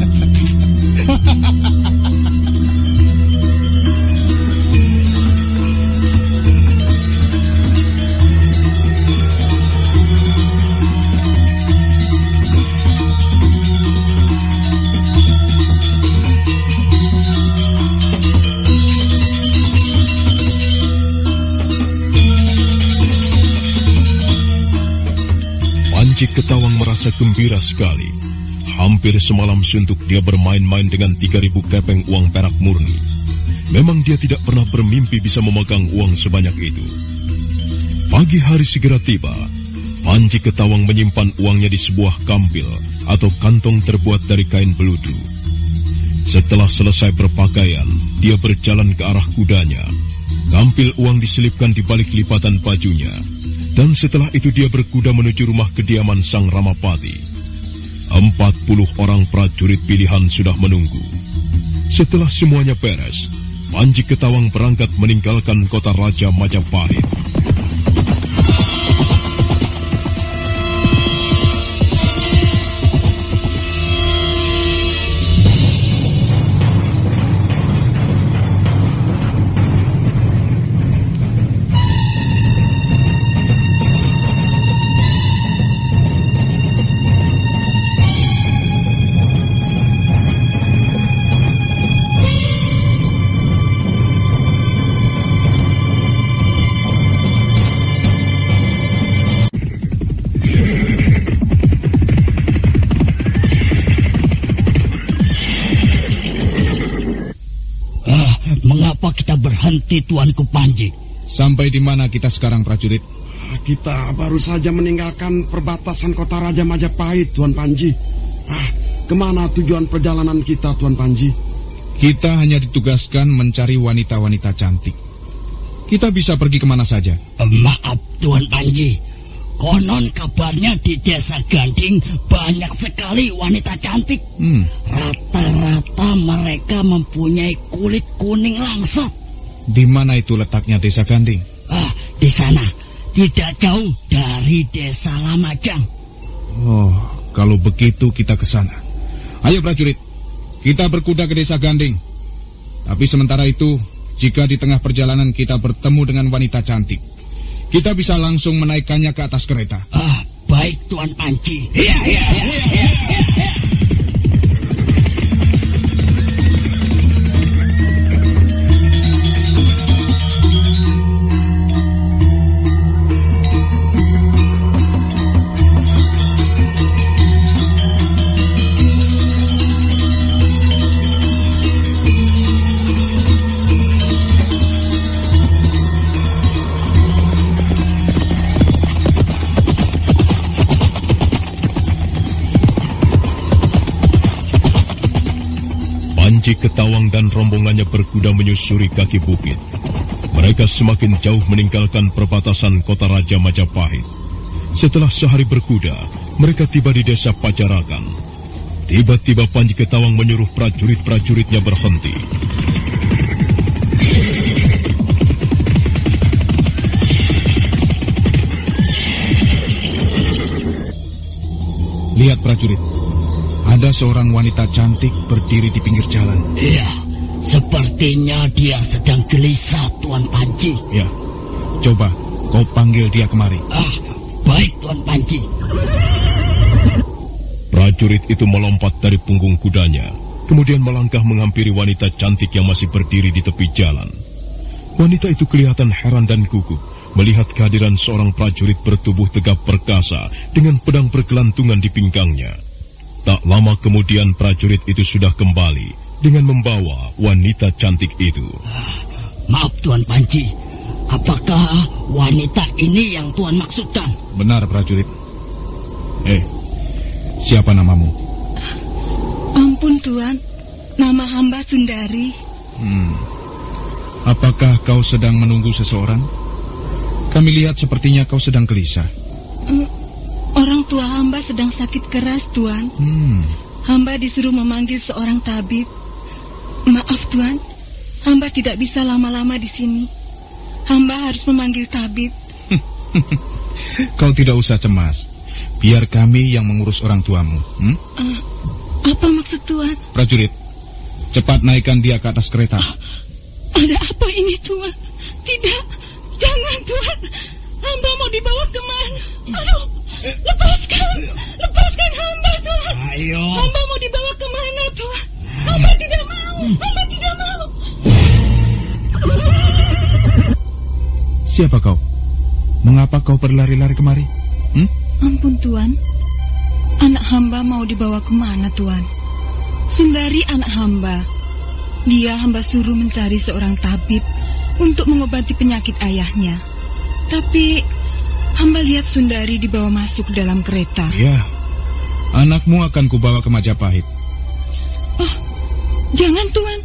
[SPEAKER 3] Panji Ketawang merasa gembira sekali. Hampir semalam suntuk dia bermain-main dengan 3000 kepeng uang perak murni. Memang dia tidak pernah bermimpi bisa memegang uang sebanyak itu. Pagi hari segera tiba. Panji Ketawang menyimpan uangnya di sebuah kampil atau kantong terbuat dari kain beludu. Setelah selesai berpakaian, dia berjalan ke arah kudanya. Kampil uang diselipkan di balik lipatan bajunya. Dan setelah itu dia berkuda menuju rumah kediaman Sang Ramapati. Empat puluh orang prajurit pilihan sudah menunggu. Setelah semuanya beres, Panji Ketawang berangkat meninggalkan kota Raja Majapahit.
[SPEAKER 8] Berhenti Tuanku Panji?
[SPEAKER 1] Sampai di mana kita sekarang prajurit?
[SPEAKER 9] Kita baru saja meninggalkan perbatasan kota Raja Majapahit, Tuan Panji. Ah, ke mana tujuan perjalanan kita, Tuan Panji?
[SPEAKER 1] Kita hanya ditugaskan mencari wanita-wanita cantik. Kita bisa pergi ke mana
[SPEAKER 8] saja. Maaf Tuan Panji. Konon kabarnya di desa Ganding banyak sekali wanita cantik.
[SPEAKER 1] Hmm,
[SPEAKER 8] Rata-rata mereka mempunyai kulit kuning langsat.
[SPEAKER 1] Di mana itu letaknya desa Ganding?
[SPEAKER 8] Ah, di sana. Tidak jauh dari desa Lamajang.
[SPEAKER 1] Oh, kalau begitu kita ke sana. Ayo prajurit, kita berkuda ke desa Ganding. Tapi sementara itu, jika di tengah perjalanan kita bertemu dengan wanita cantik, kita bisa langsung menaikkannya ke atas kereta.
[SPEAKER 8] Ah, baik Tuan Panji. Ya, ya, ya,
[SPEAKER 3] Panji Ketawang dan rombongannya berkuda menyusuri kaki bukit. Mereka semakin jauh meninggalkan perbatasan kota Raja Majapahit. Setelah sehari berkuda, mereka tiba di desa Pajarakan. Tiba-tiba Panji Ketawang menyuruh prajurit-prajuritnya berhenti.
[SPEAKER 1] Lihat prajurit, ada seorang wanita cantik berdiri di pinggir jalan.
[SPEAKER 8] Iya, sepertinya dia sedang gelisah Tuan Panji.
[SPEAKER 1] Ya, coba kau panggil dia kemari.
[SPEAKER 8] Ah, baik Tuan Panji.
[SPEAKER 3] Prajurit itu melompat dari punggung kudanya, kemudian melangkah menghampiri wanita cantik yang masih berdiri di tepi jalan. Wanita itu kelihatan heran dan gugup melihat kehadiran seorang prajurit bertubuh tegap perkasa dengan pedang bergelantungan di pinggangnya. Tak lama kemudian prajurit itu sudah kembali dengan membawa wanita cantik itu.
[SPEAKER 8] Maaf Tuan Panji, apakah wanita ini yang Tuan maksudkan?
[SPEAKER 1] Benar prajurit. Eh, siapa namamu?
[SPEAKER 5] Ampun Tuan, nama hamba Sundari.
[SPEAKER 1] Hmm. Apakah kau sedang menunggu seseorang? Kami lihat sepertinya kau sedang gelisah.
[SPEAKER 5] Mm, Orang tua hamba sedang sakit keras, Tuan.
[SPEAKER 1] Hmm.
[SPEAKER 5] Hamba disuruh memanggil seorang tabib. Maaf, Tuan. Hamba tidak bisa lama-lama di sini. Hamba harus memanggil tabib.
[SPEAKER 1] Kau tidak usah cemas. Biar kami yang mengurus orang tuamu. Hmm?
[SPEAKER 5] Eh, apa maksud Tuan?
[SPEAKER 1] Prajurit, cepat naikkan dia ke atas kereta.
[SPEAKER 5] Ada apa ini, Tuan? Tidak, jangan, Tuan. Hamba mau dibawa ke mana? Aduh, lepaskan, lepaskan hamba, Tuan.
[SPEAKER 6] Ayo.
[SPEAKER 5] Hamba mau dibawa ke mana, Tuan? Hamba tidak mau, hamba tidak mau.
[SPEAKER 1] Siapa kau? Mengapa kau berlari-lari kemari? Hmm?
[SPEAKER 5] Ampun, Tuan. Anak hamba mau dibawa ke mana, Tuan? Sundari anak hamba. Dia hamba suruh mencari seorang tabib untuk mengobati penyakit ayahnya. Tapi hamba lihat Sundari dibawa masuk ke dalam kereta.
[SPEAKER 1] Ya, anakmu akan kubawa ke Majapahit.
[SPEAKER 5] Oh, jangan, Tuan.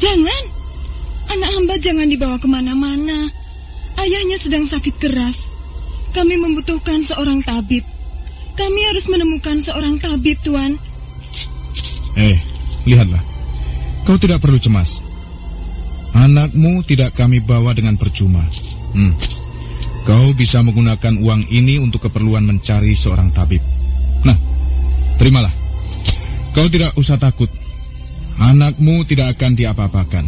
[SPEAKER 5] Jangan. Anak hamba jangan dibawa ke mana-mana. Ayahnya sedang sakit keras. Kami membutuhkan seorang tabib. Kami harus menemukan seorang tabib, Tuan.
[SPEAKER 1] Eh, lihatlah. Kau tidak perlu cemas. Anakmu tidak kami bawa dengan percuma. Hmm. Kau bisa menggunakan uang ini untuk keperluan mencari seorang tabib. Nah, terimalah. Kau tidak usah takut. Anakmu tidak akan diapa-apakan.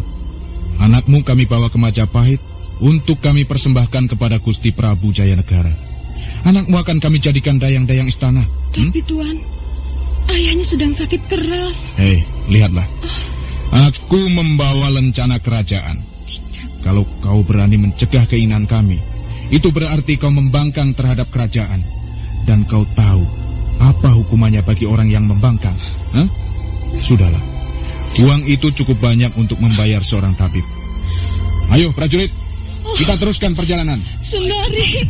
[SPEAKER 1] Anakmu kami bawa ke Majapahit untuk kami persembahkan kepada Gusti Prabu Jayanegara. Anakmu akan kami jadikan dayang-dayang istana. Hmm?
[SPEAKER 5] Tapi, Tuan, ayahnya sedang sakit keras.
[SPEAKER 1] Hei, lihatlah. Aku membawa lencana kerajaan. Kalau kau berani mencegah keinginan kami, itu berarti kau membangkang terhadap kerajaan. Dan kau tahu apa hukumannya bagi orang yang membangkang. Hah? Sudahlah. Uang itu cukup banyak untuk membayar seorang tabib. Ayo, prajurit. Kita teruskan perjalanan.
[SPEAKER 5] Sundari,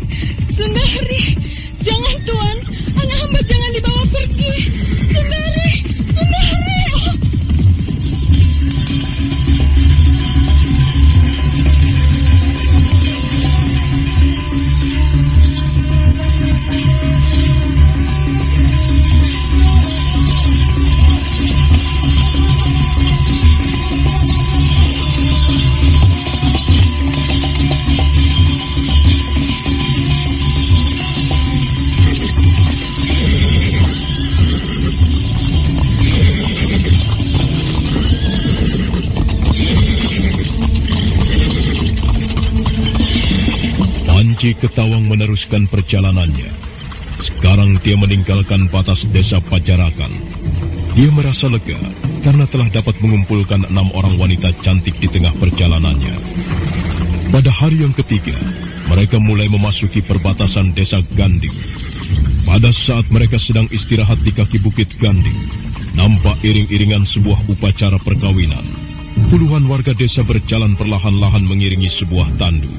[SPEAKER 5] Sundari, jangan Tuan, anak hamba jangan dibawa pergi. Sundari, Sundari.
[SPEAKER 3] Panji Ketawang meneruskan perjalanannya. Sekarang dia meninggalkan batas desa Pajarakan. Dia merasa lega karena telah dapat mengumpulkan enam orang wanita cantik di tengah perjalanannya. Pada hari yang ketiga, mereka mulai memasuki perbatasan desa Ganding. Pada saat mereka sedang istirahat di kaki bukit Ganding, nampak iring-iringan sebuah upacara perkawinan. Puluhan warga desa berjalan perlahan-lahan mengiringi sebuah tandu.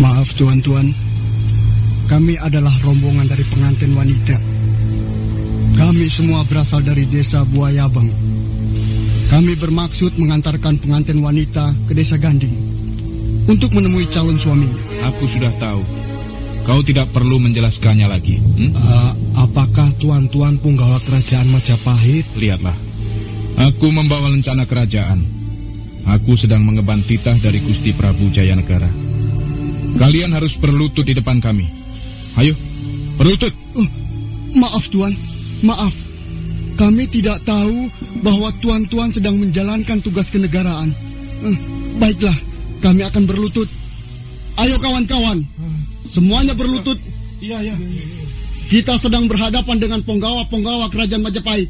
[SPEAKER 10] Maaf tuan-tuan, kami adalah rombongan dari pengantin wanita. Kami semua berasal dari desa Buayabang. Kami bermaksud mengantarkan pengantin wanita ke desa Ganding untuk menemui calon suaminya.
[SPEAKER 1] Aku sudah tahu. Kau tidak perlu menjelaskannya lagi. Hmm?
[SPEAKER 10] Uh, apakah tuan-tuan punggawa kerajaan Majapahit?
[SPEAKER 1] Lihatlah. Aku membawa lencana kerajaan. Aku sedang mengemban titah dari Gusti Prabu Jayanegara. Kalian harus berlutut di depan kami. Ayo, berlutut.
[SPEAKER 10] Uh, maaf tuan, maaf. Kami tidak tahu bahwa tuan-tuan sedang menjalankan tugas kenegaraan. Uh, baiklah, kami akan berlutut. Ayo kawan-kawan, semuanya berlutut.
[SPEAKER 1] Iya, iya.
[SPEAKER 10] Kita sedang berhadapan dengan penggawa-penggawa kerajaan Majapahit.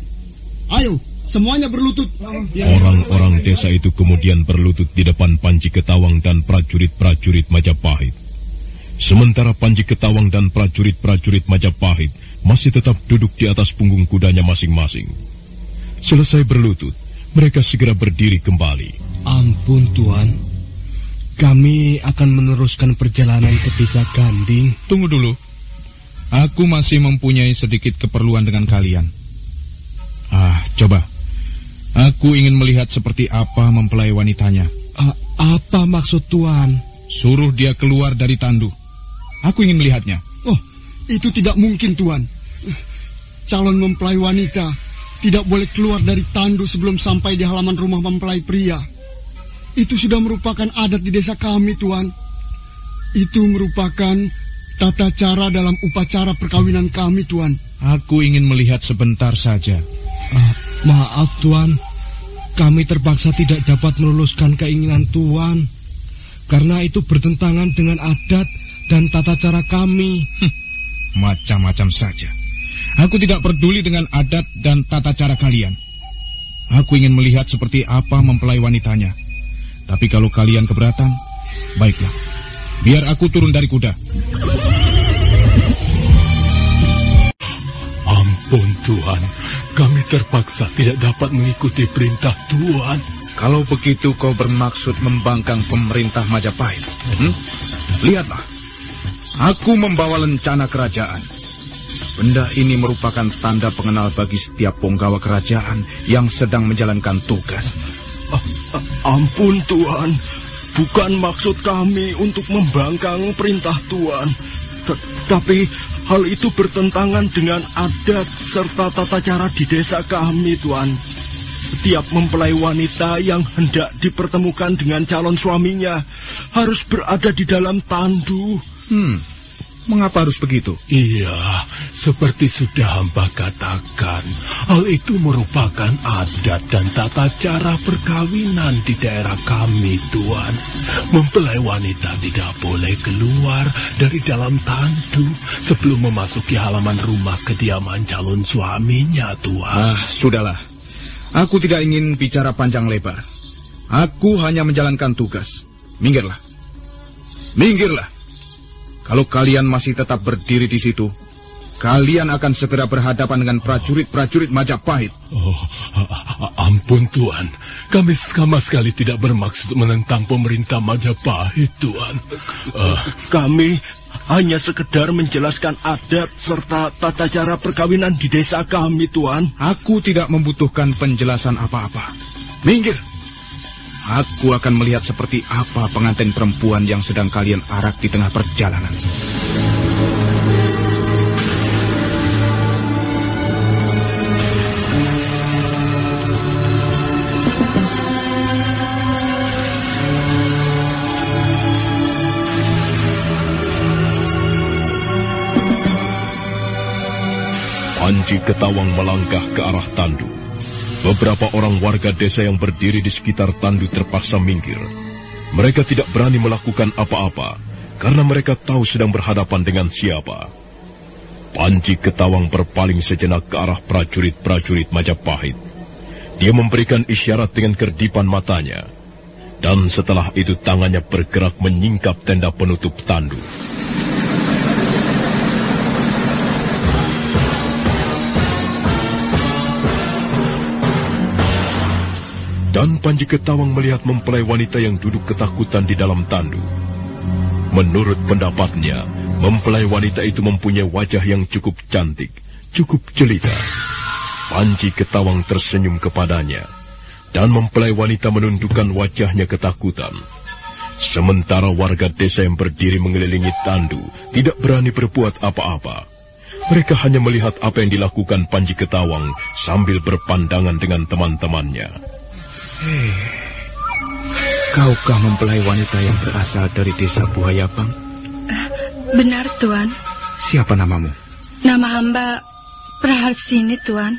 [SPEAKER 10] Ayo, semuanya berlutut.
[SPEAKER 3] Orang-orang desa itu kemudian berlutut di depan Panji Ketawang dan prajurit-prajurit Majapahit. Sementara Panji Ketawang dan prajurit-prajurit Majapahit masih tetap duduk di atas punggung kudanya masing-masing. Selesai berlutut, mereka segera berdiri kembali.
[SPEAKER 11] Ampun Tuan, kami akan meneruskan perjalanan ke desa Ganding.
[SPEAKER 1] Tunggu dulu. Aku masih mempunyai sedikit keperluan dengan kalian. Ah, coba. Aku ingin melihat seperti apa mempelai wanitanya.
[SPEAKER 11] A apa maksud Tuan?
[SPEAKER 1] Suruh dia keluar dari tandu. Aku ingin melihatnya.
[SPEAKER 10] Oh, itu tidak mungkin, Tuan. Calon mempelai wanita tidak boleh keluar dari tandu sebelum sampai di halaman rumah mempelai pria. Itu sudah merupakan adat di desa kami, Tuan. Itu merupakan tata cara dalam upacara perkawinan kami, Tuan.
[SPEAKER 1] Aku ingin melihat sebentar saja.
[SPEAKER 11] Uh, maaf, Tuan. Kami terpaksa tidak dapat meluluskan keinginan Tuan. Karena itu bertentangan dengan adat dan tata cara kami.
[SPEAKER 1] Macam-macam saja. Aku tidak peduli dengan adat dan tata cara kalian. Aku ingin melihat seperti apa mempelai wanitanya. Tapi kalau kalian keberatan, baiklah. Biar aku turun dari kuda.
[SPEAKER 12] Ampun Tuhan, kami terpaksa tidak dapat mengikuti perintah Tuhan.
[SPEAKER 1] Kalau begitu kau bermaksud membangkang pemerintah Majapahit. Hmm? Lihatlah, aku membawa lencana kerajaan. Benda ini merupakan tanda pengenal bagi setiap penggawa kerajaan yang sedang menjalankan tugas.
[SPEAKER 12] Ah, ah, ampun Tuhan, bukan maksud kami untuk membangkang perintah Tuhan. Tapi hal itu bertentangan dengan adat serta tata cara di desa kami, Tuan. Setiap mempelai wanita yang hendak dipertemukan dengan calon suaminya harus berada di dalam tandu.
[SPEAKER 1] Hmm, Mengapa harus begitu?
[SPEAKER 12] Iya, seperti sudah hamba katakan, hal itu merupakan adat dan tata cara perkawinan di daerah kami, Tuan. Mempelai wanita tidak boleh keluar dari dalam tandu sebelum memasuki halaman rumah kediaman calon suaminya, Tuan.
[SPEAKER 1] Ah, sudahlah. Aku tidak ingin bicara panjang lebar. Aku hanya menjalankan tugas. Minggirlah. Minggirlah. Kalau kalian masih tetap berdiri di situ, kalian akan segera berhadapan dengan prajurit-prajurit Majapahit.
[SPEAKER 12] Oh, ampun Tuan, kami sama sekali tidak bermaksud menentang pemerintah Majapahit, Tuan.
[SPEAKER 11] Uh, kami hanya sekedar menjelaskan adat serta tata cara perkawinan di desa kami, Tuan.
[SPEAKER 1] Aku tidak membutuhkan penjelasan apa-apa. Minggir! Aku akan melihat seperti apa pengantin perempuan yang sedang kalian arak di tengah perjalanan.
[SPEAKER 3] Panji Ketawang melangkah ke arah tanduk. Beberapa orang warga desa yang berdiri di sekitar tandu terpaksa minggir. Mereka tidak berani melakukan apa-apa karena mereka tahu sedang berhadapan dengan siapa. Panji Ketawang berpaling sejenak ke arah prajurit-prajurit Majapahit. Dia memberikan isyarat dengan kerdipan matanya. Dan setelah itu tangannya bergerak menyingkap tenda penutup tandu. Dan Panji Ketawang melihat mempelai wanita yang duduk ketakutan di dalam tandu. Menurut pendapatnya, mempelai wanita itu mempunyai wajah yang cukup cantik, cukup jelita. Panji Ketawang tersenyum kepadanya, dan mempelai wanita menundukkan wajahnya ketakutan. Sementara warga desa yang berdiri mengelilingi tandu tidak berani berbuat apa-apa. Mereka hanya melihat apa yang dilakukan Panji Ketawang sambil berpandangan dengan teman-temannya.
[SPEAKER 1] Hei, kaukah mempelai wanita yang berasal dari desa Buhayabang?
[SPEAKER 13] Uh, benar, Tuan.
[SPEAKER 1] Siapa namamu?
[SPEAKER 13] Nama hamba Praharsini, Tuan.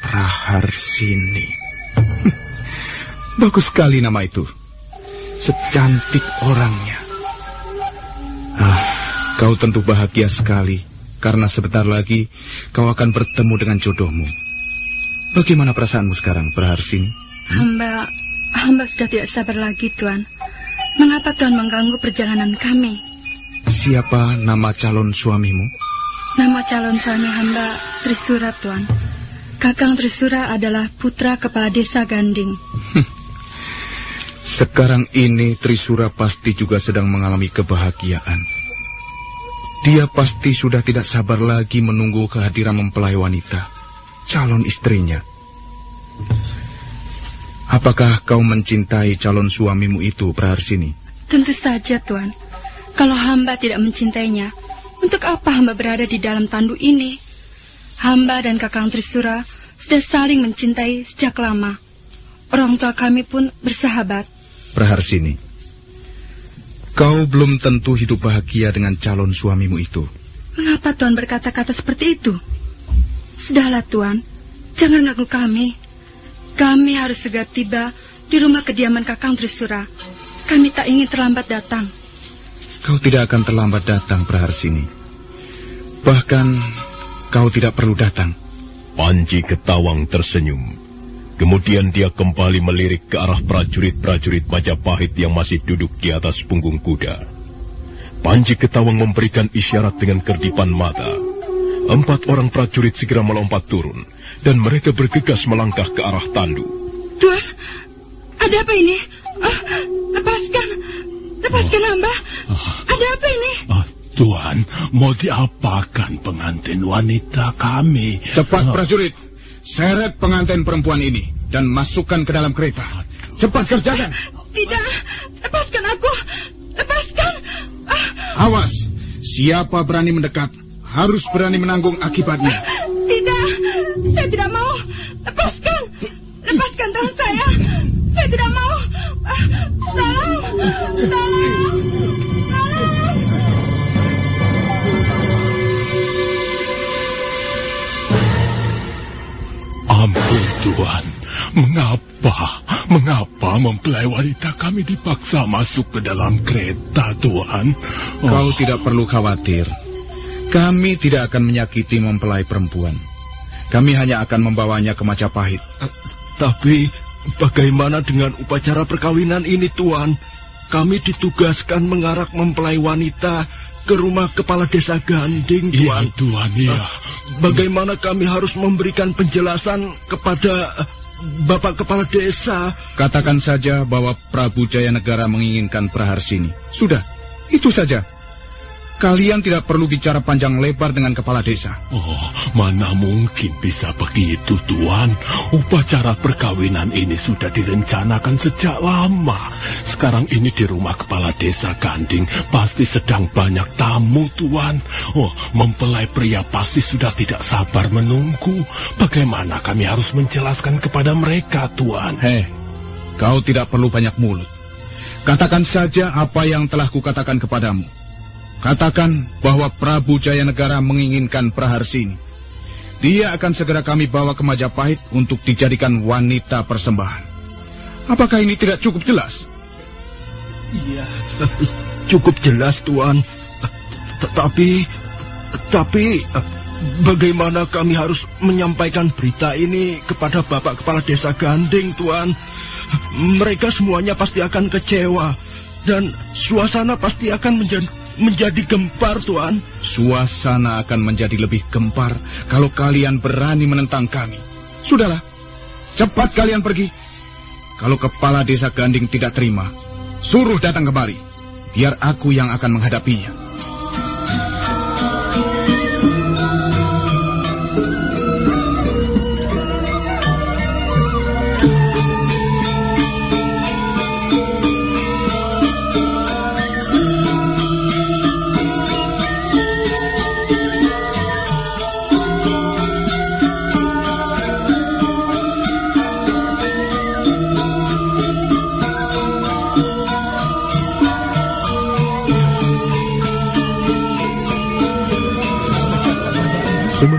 [SPEAKER 1] Praharsini. Bagus sekali nama itu. Secantik orangnya. Ah, kau tentu bahagia sekali karena sebentar lagi kau akan bertemu dengan jodohmu. Bagaimana perasaanmu sekarang, Praharsini?
[SPEAKER 13] Hamba, hamba sudah tidak sabar lagi, Tuan. Mengapa Tuan mengganggu perjalanan kami?
[SPEAKER 1] Siapa nama calon suamimu?
[SPEAKER 13] Nama calon suami hamba Trisura, Tuan. Kakang Trisura adalah putra kepala desa Ganding.
[SPEAKER 1] Sekarang ini Trisura pasti juga sedang mengalami kebahagiaan. Dia pasti sudah tidak sabar lagi menunggu kehadiran mempelai wanita, calon istrinya. Apakah kau mencintai calon suamimu itu, Praharsini?
[SPEAKER 13] Tentu saja, Tuan. Kalau hamba tidak mencintainya, untuk apa hamba berada di dalam tandu ini? Hamba dan Kakang Trisura sudah saling mencintai sejak lama. Orang tua kami pun bersahabat.
[SPEAKER 1] Praharsini, kau belum tentu hidup bahagia dengan calon suamimu itu.
[SPEAKER 13] Mengapa Tuan berkata-kata seperti itu? Sudahlah, Tuan. Jangan ganggu kami. Kami harus segera tiba di rumah kediaman Kakang Trisura. Kami tak ingin terlambat datang.
[SPEAKER 1] Kau tidak akan terlambat datang, Praharsini. Bahkan kau tidak perlu datang.
[SPEAKER 3] Panji Ketawang tersenyum. Kemudian dia kembali melirik ke arah prajurit-prajurit Majapahit yang masih duduk di atas punggung kuda. Panji Ketawang memberikan isyarat dengan kerdipan mata. Empat orang prajurit segera melompat turun dan mereka bergegas melangkah ke arah tandu.
[SPEAKER 13] Tuan, ada apa ini? Oh, lepaskan, lepaskan hamba. Ada apa ini?
[SPEAKER 12] Oh, Tuan, mau diapakan pengantin wanita kami?
[SPEAKER 1] Cepat prajurit, seret pengantin perempuan ini dan masukkan ke dalam kereta. Cepat kerjakan.
[SPEAKER 13] Tidak, lepaskan aku, lepaskan.
[SPEAKER 1] Ah. Awas, siapa berani mendekat harus berani menanggung akibatnya.
[SPEAKER 13] Tidak, saya tidak mau. Lepaskan, lepaskan tangan saya. Saya tidak mau. Tolong, tolong.
[SPEAKER 12] Ampun Tuhan, mengapa, mengapa mempelai wanita kami dipaksa masuk ke dalam kereta Tuhan?
[SPEAKER 1] Oh. Kau tidak perlu khawatir. Kami tidak akan menyakiti mempelai perempuan. Kami hanya akan membawanya ke Majapahit.
[SPEAKER 14] Uh, tapi bagaimana dengan upacara perkawinan ini, Tuan? Kami ditugaskan mengarak mempelai wanita ke rumah kepala desa Ganding, Tuan.
[SPEAKER 12] Iya, Tuan, iya. Uh,
[SPEAKER 14] bagaimana kami harus memberikan penjelasan kepada Bapak Kepala Desa?
[SPEAKER 1] Katakan saja bahwa Prabu Jaya Negara menginginkan Praharsini. Sudah, itu saja. Kalian tidak perlu bicara panjang lebar dengan kepala desa.
[SPEAKER 12] Oh, mana mungkin bisa begitu, Tuan. Upacara perkawinan ini sudah direncanakan sejak lama. Sekarang ini di rumah kepala desa Ganding pasti sedang banyak tamu, Tuan. Oh, mempelai pria pasti sudah tidak sabar menunggu. Bagaimana kami harus menjelaskan kepada mereka, Tuan?
[SPEAKER 1] Hei, kau tidak perlu banyak mulut. Katakan saja apa yang telah kukatakan kepadamu. Katakan bahwa Prabu Jayanegara menginginkan Praharsini. Dia akan segera kami bawa ke Majapahit untuk dijadikan wanita persembahan. Apakah ini tidak cukup jelas?
[SPEAKER 14] Iya, cukup jelas, Tuan. Tetapi, tapi bagaimana kami harus menyampaikan berita ini kepada Bapak Kepala Desa Ganding, Tuan? Mereka semuanya pasti akan kecewa dan suasana pasti akan menjadi menjadi gempar, Tuan.
[SPEAKER 1] Suasana akan menjadi lebih gempar kalau kalian berani menentang kami. Sudahlah, cepat kalian pergi. Kalau kepala desa Ganding tidak terima, suruh datang kembali. Biar aku yang akan menghadapinya.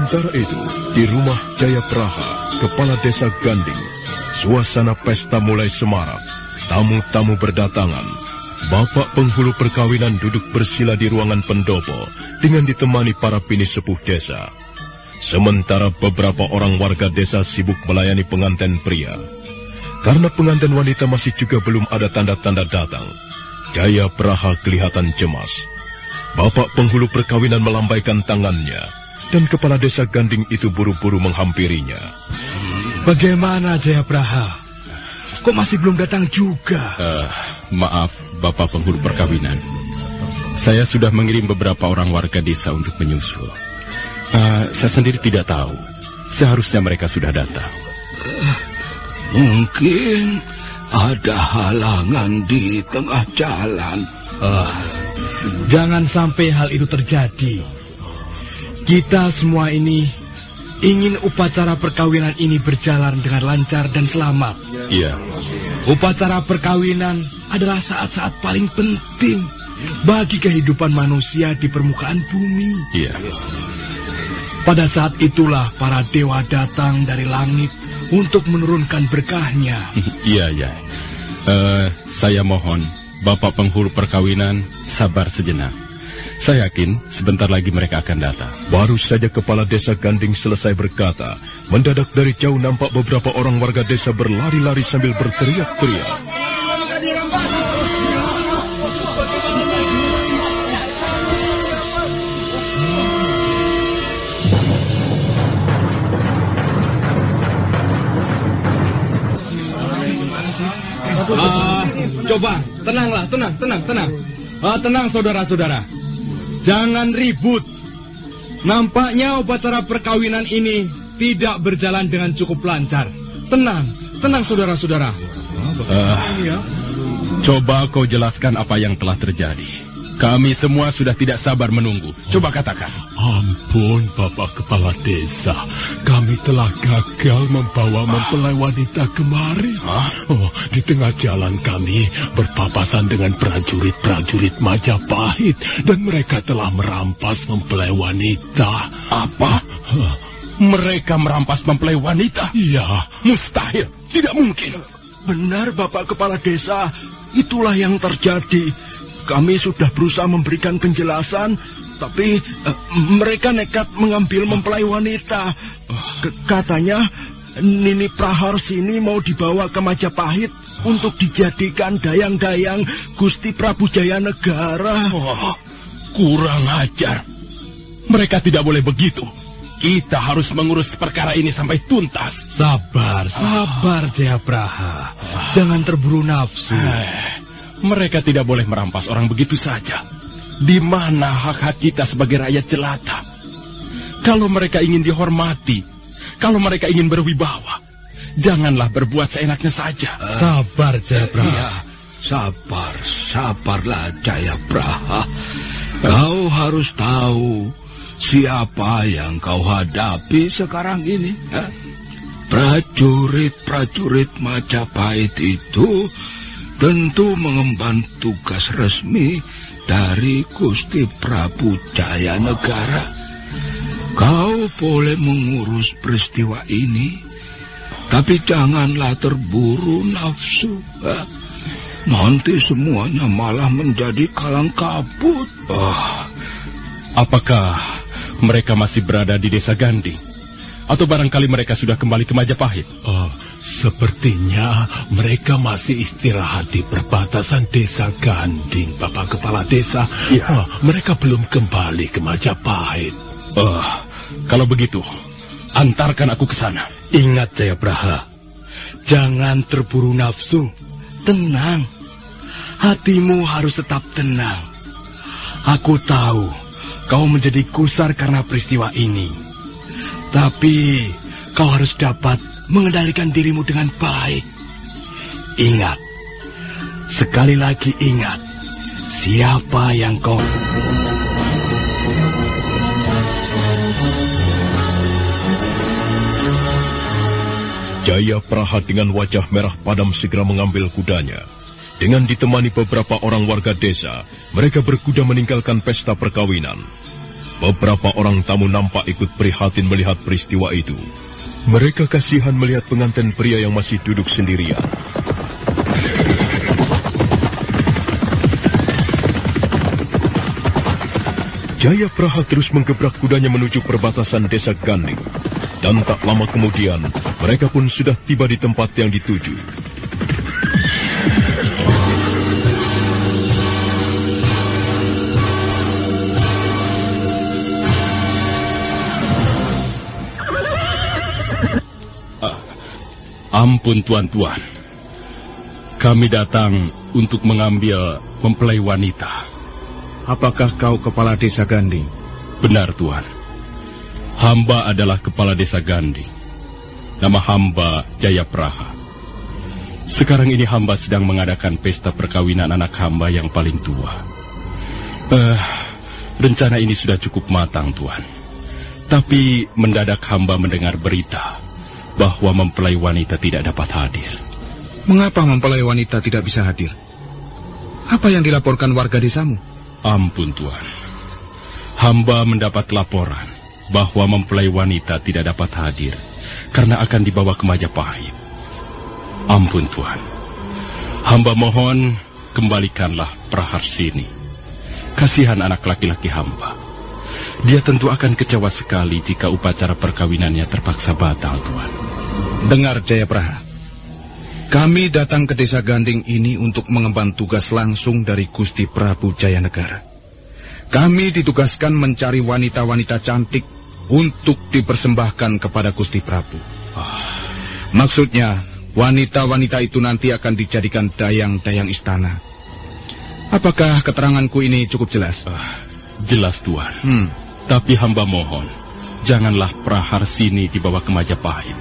[SPEAKER 3] Sementara itu, di rumah Jaya Praha, kepala desa Ganding, suasana pesta mulai semarak. Tamu-tamu berdatangan. Bapak penghulu perkawinan duduk bersila di ruangan pendopo dengan ditemani para pini sepuh desa. Sementara beberapa orang warga desa sibuk melayani pengantin pria. Karena pengantin wanita masih juga belum ada tanda-tanda datang, Jaya Praha kelihatan cemas. Bapak penghulu perkawinan melambaikan tangannya, dan kepala desa Ganding itu buru-buru menghampirinya.
[SPEAKER 15] Bagaimana Jaya Praha? Kok masih belum datang juga?
[SPEAKER 16] Uh, maaf, Bapak penghulu perkawinan. Saya sudah mengirim beberapa orang warga desa untuk menyusul. Uh, saya sendiri tidak tahu. Seharusnya mereka sudah datang. Uh,
[SPEAKER 17] mungkin ada halangan di tengah jalan. Uh,
[SPEAKER 15] jangan sampai hal itu terjadi. Kita semua ini ingin upacara perkawinan ini berjalan dengan lancar dan selamat.
[SPEAKER 16] Iya.
[SPEAKER 15] Upacara perkawinan adalah saat-saat paling penting bagi kehidupan manusia di permukaan bumi.
[SPEAKER 16] Iya.
[SPEAKER 15] Pada saat itulah para dewa datang dari langit untuk menurunkan berkahnya.
[SPEAKER 16] Iya, iya. Uh, saya mohon, Bapak penghulu perkawinan, sabar sejenak. Saya yakin sebentar lagi mereka akan datang.
[SPEAKER 3] Baru saja kepala desa Ganding selesai berkata, mendadak dari jauh nampak beberapa orang warga desa berlari-lari sambil berteriak-teriak.
[SPEAKER 15] Uh, coba, tenanglah, tenang, tenang, tenang. Uh, tenang, saudara-saudara. Jangan ribut. Nampaknya upacara perkawinan ini tidak berjalan dengan cukup lancar. Tenang, tenang, saudara-saudara.
[SPEAKER 16] Uh, coba kau jelaskan apa yang telah terjadi. Kami semua sudah tidak sabar menunggu. Coba katakan.
[SPEAKER 6] Ampun, Bapak Kepala Desa. Kami telah gagal membawa mempelai wanita kemari. Oh, di tengah jalan kami berpapasan dengan prajurit-prajurit Majapahit. Dan mereka telah merampas mempelai wanita.
[SPEAKER 16] Apa? Mereka merampas mempelai wanita?
[SPEAKER 6] Iya.
[SPEAKER 16] Mustahil. Tidak mungkin.
[SPEAKER 14] Benar, Bapak Kepala Desa. Itulah yang terjadi. Kami sudah berusaha memberikan penjelasan, tapi uh, mereka nekat mengambil mempelai wanita. K katanya Nini Prahar sini mau dibawa ke Majapahit untuk dijadikan dayang-dayang Gusti Prabu Jaya Negara.
[SPEAKER 16] Oh, kurang ajar. Mereka tidak boleh begitu. Kita harus mengurus perkara ini sampai tuntas.
[SPEAKER 15] Sabar, sabar Jaya Praha. Jangan terburu nafsu.
[SPEAKER 16] Eh. Mereka tidak boleh merampas orang begitu saja. Di mana hak-hak kita sebagai rakyat jelata? Kalau mereka ingin dihormati, kalau mereka ingin berwibawa, janganlah berbuat seenaknya saja.
[SPEAKER 15] Uh, sabar, Jayabraha.
[SPEAKER 17] Iya, sabar, sabarlah Jayabraha. Kau harus tahu siapa yang kau hadapi sekarang ini. Prajurit-prajurit Majapahit itu tentu mengemban tugas resmi dari Gusti Prabu Jaya Negara. Kau boleh mengurus peristiwa ini, tapi janganlah terburu nafsu. Nanti semuanya malah menjadi kalang kabut.
[SPEAKER 16] Oh, apakah mereka masih berada di desa Ganding? Atau barangkali mereka sudah kembali ke Majapahit?
[SPEAKER 6] Oh, sepertinya mereka masih istirahat di perbatasan desa Ganding, Bapak Kepala Desa.
[SPEAKER 16] Ya.
[SPEAKER 6] Oh, mereka belum kembali ke Majapahit.
[SPEAKER 16] Oh, kalau begitu, antarkan aku ke sana.
[SPEAKER 15] Ingat, Jaya Praha. Jangan terburu nafsu. Tenang. Hatimu harus tetap tenang. Aku tahu kau menjadi kusar karena peristiwa ini. Tapi kau harus dapat mengendalikan dirimu dengan baik. Ingat, sekali lagi ingat, siapa yang kau...
[SPEAKER 3] Jaya Praha dengan wajah merah padam segera mengambil kudanya. Dengan ditemani beberapa orang warga desa, mereka berkuda meninggalkan pesta perkawinan. Beberapa orang tamu nampak ikut prihatin melihat peristiwa itu. Mereka kasihan melihat pengantin pria yang masih duduk sendirian. Jaya Praha terus menggebrak kudanya menuju perbatasan desa Ganding. Dan tak lama kemudian, mereka pun sudah tiba di tempat yang dituju.
[SPEAKER 16] Ampun tuan-tuan. Kami datang untuk mengambil mempelai wanita.
[SPEAKER 1] Apakah kau kepala desa Ganding?
[SPEAKER 16] Benar, Tuan. Hamba adalah kepala desa Ganding. Nama hamba Jaya Praha. Sekarang ini hamba sedang mengadakan pesta perkawinan anak hamba yang paling tua. Eh, rencana ini sudah cukup matang, Tuan. Tapi mendadak hamba mendengar berita bahwa mempelai wanita tidak dapat hadir.
[SPEAKER 1] Mengapa mempelai wanita tidak bisa hadir? Apa yang dilaporkan warga desamu?
[SPEAKER 16] Ampun Tuan. Hamba mendapat laporan bahwa mempelai wanita tidak dapat hadir karena akan dibawa ke Majapahit. Ampun Tuan. Hamba mohon kembalikanlah Praharsini. Kasihan anak laki-laki hamba. Dia tentu akan kecewa sekali jika upacara perkawinannya terpaksa batal, Tuan.
[SPEAKER 1] Dengar Jaya Praha. Kami datang ke desa Ganding ini untuk mengemban tugas langsung dari Gusti Prabu Jayanegara. Kami ditugaskan mencari wanita-wanita cantik untuk dipersembahkan kepada Gusti Prabu. Maksudnya, wanita-wanita itu nanti akan dijadikan dayang-dayang istana. Apakah keteranganku ini cukup jelas?
[SPEAKER 16] Jelas, Tuan.
[SPEAKER 1] Hmm.
[SPEAKER 16] Tapi hamba mohon, janganlah Praharsini dibawa ke Majapahit.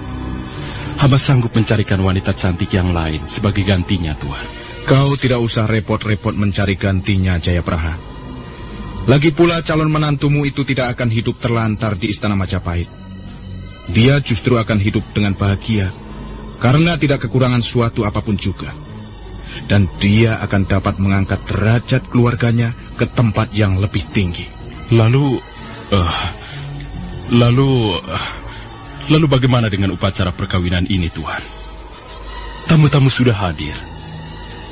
[SPEAKER 16] Hamba sanggup mencarikan wanita cantik yang lain sebagai gantinya, Tuan.
[SPEAKER 1] Kau tidak usah repot-repot mencari gantinya, Jaya Praha. Lagi pula calon menantumu itu tidak akan hidup terlantar di Istana Majapahit. Dia justru akan hidup dengan bahagia, karena tidak kekurangan suatu apa pun juga. Dan dia akan dapat mengangkat derajat keluarganya ke tempat yang lebih tinggi.
[SPEAKER 16] Lalu, uh, lalu, uh, lalu bagaimana dengan upacara perkawinan ini, Tuhan? Tamu-tamu sudah hadir.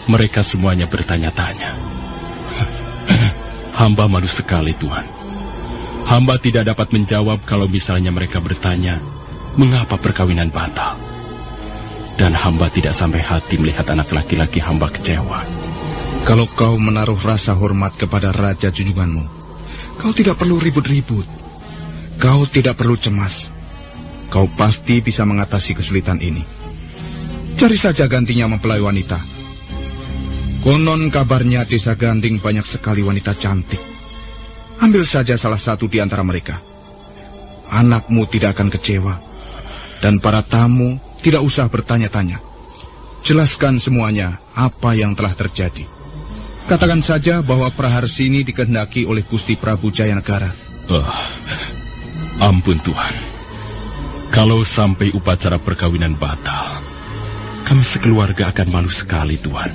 [SPEAKER 16] Mereka semuanya bertanya-tanya. Hamba malu sekali, Tuhan. Hamba tidak dapat menjawab kalau misalnya mereka bertanya, mengapa perkawinan batal? Dan hamba tidak sampai hati melihat anak laki-laki hamba kecewa.
[SPEAKER 1] Kalau kau menaruh rasa hormat kepada raja junjunganmu, kau tidak perlu ribut-ribut. Kau tidak perlu cemas. Kau pasti bisa mengatasi kesulitan ini. Cari saja gantinya mempelai wanita. Konon kabarnya desa Ganding banyak sekali wanita cantik. Ambil saja salah satu di antara mereka. Anakmu tidak akan kecewa. Dan para tamu tidak usah bertanya-tanya. Jelaskan semuanya apa yang telah terjadi. Katakan saja bahwa Praharsini dikehendaki oleh Gusti Prabu Jayanegara.
[SPEAKER 16] Oh, ampun Tuhan. Kalau sampai upacara perkawinan batal, kami sekeluarga akan malu sekali Tuhan.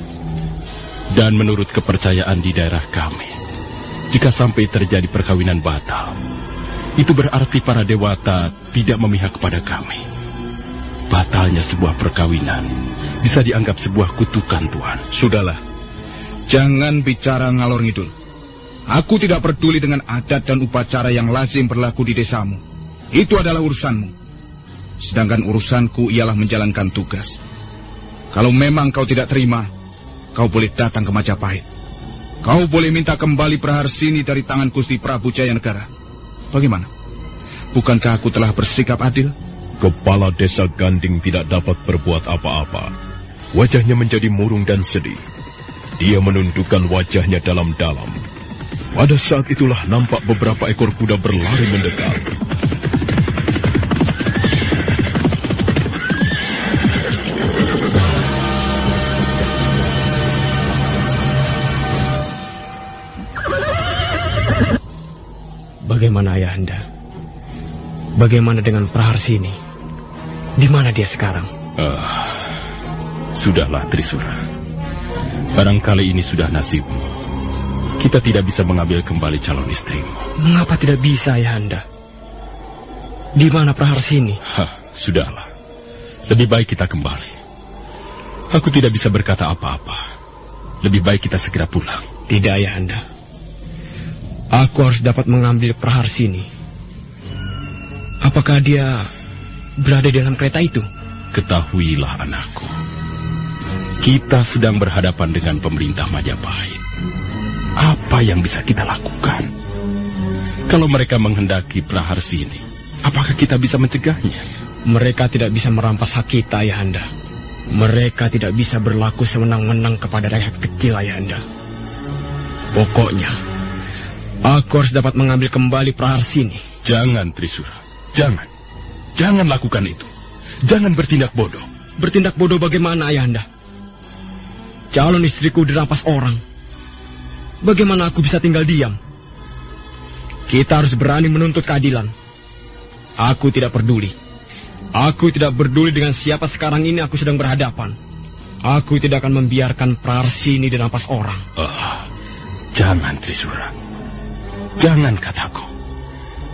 [SPEAKER 16] Dan menurut kepercayaan di daerah kami, jika sampai terjadi perkawinan batal, itu berarti para dewata tidak memihak kepada kami. Batalnya sebuah perkawinan bisa dianggap sebuah kutukan, Tuhan.
[SPEAKER 1] Sudahlah, jangan bicara ngalor ngidul. Aku tidak peduli dengan adat dan upacara yang lazim berlaku di desamu. Itu adalah urusanmu. Sedangkan urusanku ialah menjalankan tugas. Kalau memang kau tidak terima, kau boleh datang ke Majapahit. Kau boleh minta kembali Praharsini dari tangan Gusti Prabu Jayanegara. Bagaimana? Bukankah aku telah bersikap adil?
[SPEAKER 3] Kepala desa Ganding tidak dapat berbuat apa-apa. Wajahnya menjadi murung dan sedih. Dia menundukkan wajahnya dalam-dalam. Pada saat itulah nampak beberapa ekor kuda berlari mendekat.
[SPEAKER 18] Bagaimana ayah anda? Bagaimana dengan Praharsini? Di mana dia sekarang?
[SPEAKER 16] Uh, sudahlah Trisura. Barangkali ini sudah nasibmu. Kita tidak bisa mengambil kembali calon istrimu.
[SPEAKER 18] Mengapa tidak bisa ayah anda? Di mana Praharsini?
[SPEAKER 16] Hah, sudahlah. Lebih baik kita kembali. Aku tidak bisa berkata apa-apa. Lebih baik kita segera pulang.
[SPEAKER 18] Tidak ayah anda. Aku harus dapat mengambil Praharsini. Apakah dia berada dalam kereta itu?
[SPEAKER 16] Ketahuilah anakku. Kita sedang berhadapan dengan pemerintah Majapahit. Apa yang bisa kita lakukan? Kalau mereka menghendaki Praharsini, apakah kita bisa mencegahnya?
[SPEAKER 18] Mereka tidak bisa merampas hak kita, Ayahanda. Mereka tidak bisa berlaku sewenang-wenang kepada rakyat kecil, Ayahanda. Pokoknya, aku harus dapat mengambil kembali Praharsini.
[SPEAKER 16] Jangan, Trisura. Jangan. Jangan lakukan itu. Jangan bertindak bodoh.
[SPEAKER 18] Bertindak bodoh bagaimana, Ayahanda? Calon istriku dirampas orang. Bagaimana aku bisa tinggal diam? Kita harus berani menuntut keadilan. Aku tidak peduli. Aku tidak peduli dengan siapa sekarang ini aku sedang berhadapan. Aku tidak akan membiarkan Prarsini dirampas orang.
[SPEAKER 16] Ah, jangan, Trisura. Jangan kataku.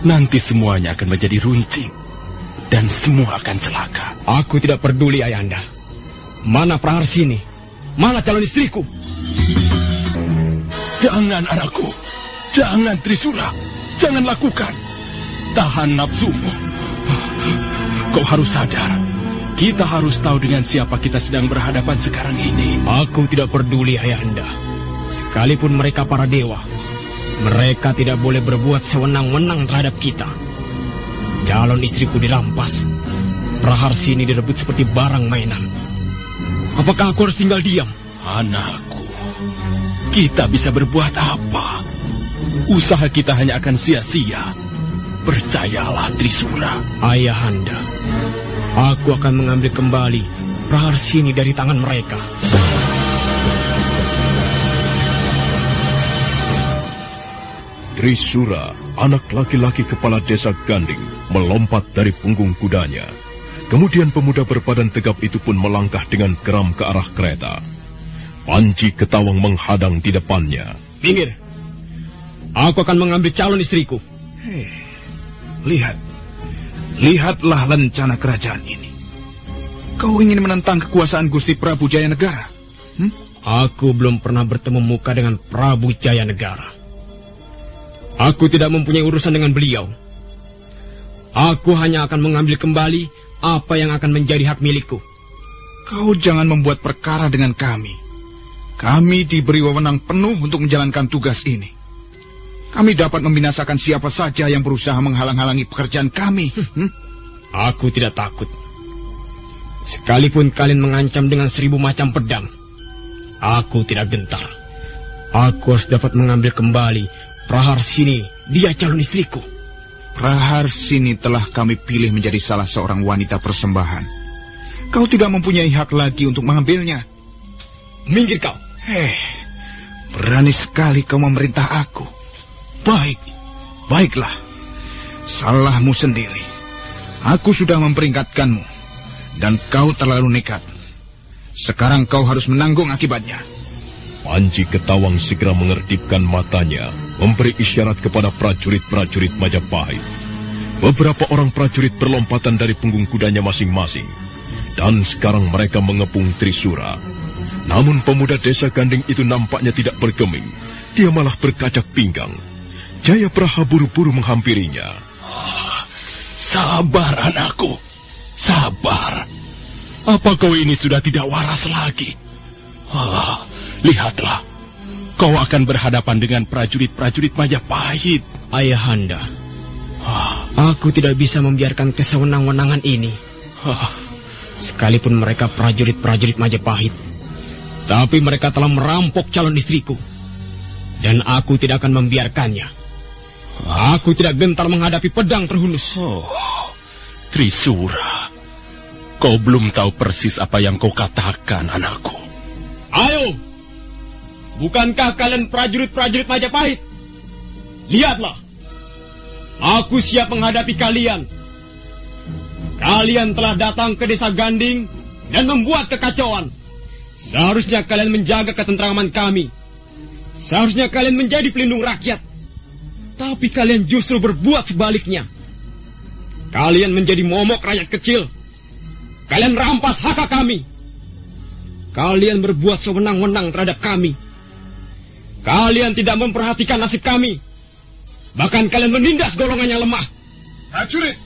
[SPEAKER 16] Nanti semuanya akan menjadi runcing. Dan semua akan celaka.
[SPEAKER 18] Aku tidak peduli, Ayanda. Mana Praharsini? Mana calon istriku?
[SPEAKER 16] Jangan, anakku. Jangan, Trisura. Jangan lakukan. Tahan nafsumu. Kau harus sadar. Kita harus tahu dengan siapa kita sedang berhadapan sekarang ini.
[SPEAKER 18] Aku tidak peduli, Ayahanda. Sekalipun mereka para dewa, mereka tidak boleh berbuat sewenang-wenang terhadap kita. Calon istriku dirampas. Praharsini direbut seperti barang mainan. Apakah aku harus tinggal diam?
[SPEAKER 16] Anakku, kita bisa berbuat apa? Usaha kita hanya akan sia-sia. Percayalah, Trisura.
[SPEAKER 18] Ayahanda, aku akan mengambil kembali Praharsini dari tangan mereka.
[SPEAKER 3] Trisura, anak laki-laki kepala desa Ganding, melompat dari punggung kudanya. Kemudian pemuda berbadan tegap itu pun melangkah dengan geram ke arah kereta. Panji Ketawang menghadang di depannya.
[SPEAKER 18] Minggir. Aku akan mengambil calon istriku.
[SPEAKER 1] Hei, lihat. Lihatlah lencana kerajaan ini. Kau ingin menentang kekuasaan Gusti Prabu Jaya Negara?
[SPEAKER 18] Hmm? Aku belum pernah bertemu muka dengan Prabu Jaya Negara. Aku tidak mempunyai urusan dengan beliau. Aku hanya akan mengambil kembali apa yang akan menjadi hak milikku.
[SPEAKER 1] Kau jangan membuat perkara dengan kami. Kami diberi wewenang penuh untuk menjalankan tugas ini. Kami dapat membinasakan siapa saja yang berusaha menghalang-halangi pekerjaan kami.
[SPEAKER 18] Hmm? Aku tidak takut. Sekalipun kalian mengancam dengan seribu macam pedang, aku tidak gentar. Aku harus dapat mengambil kembali Prahar sini, dia calon istriku.
[SPEAKER 1] Prahar sini telah kami pilih menjadi salah seorang wanita persembahan. Kau tidak mempunyai hak lagi untuk mengambilnya.
[SPEAKER 18] Minggir kau.
[SPEAKER 1] Hei, berani sekali kau memerintah aku. Baik, baiklah. Salahmu sendiri. Aku sudah memperingatkanmu. Dan kau terlalu nekat. Sekarang kau harus menanggung akibatnya.
[SPEAKER 3] Panji Ketawang segera mengertipkan matanya, memberi isyarat kepada prajurit-prajurit Majapahit. Beberapa orang prajurit berlompatan dari punggung kudanya masing-masing. Dan sekarang mereka mengepung Trisura. Namun pemuda desa Ganding itu nampaknya tidak bergeming. Dia malah berkacak pinggang. Jaya Praha buru-buru menghampirinya.
[SPEAKER 16] Oh, sabar anakku, sabar. Apa kau ini sudah tidak waras lagi? Oh, Lihatlah, kau akan berhadapan dengan prajurit-prajurit Majapahit.
[SPEAKER 18] Ayahanda, ah. aku tidak bisa membiarkan kesewenang-wenangan ini. Ah. Sekalipun mereka prajurit-prajurit Majapahit, tapi mereka telah merampok calon istriku. Dan aku tidak akan membiarkannya. Aku tidak gentar menghadapi pedang terhunus.
[SPEAKER 16] Oh, Trisura, kau belum tahu persis apa yang kau katakan, anakku.
[SPEAKER 18] Ayo, Bukankah kalian prajurit-prajurit Majapahit? Lihatlah. Aku siap menghadapi kalian. Kalian telah datang ke desa Ganding dan membuat kekacauan. Seharusnya kalian menjaga ketentraman kami. Seharusnya kalian menjadi pelindung rakyat. Tapi kalian justru berbuat sebaliknya. Kalian menjadi momok rakyat kecil. Kalian rampas hak kami. Kalian berbuat sewenang-wenang terhadap kami. Kalian tidak memperhatikan nasib kami. Bahkan kalian menindas golongan yang lemah.
[SPEAKER 19] Prajurit,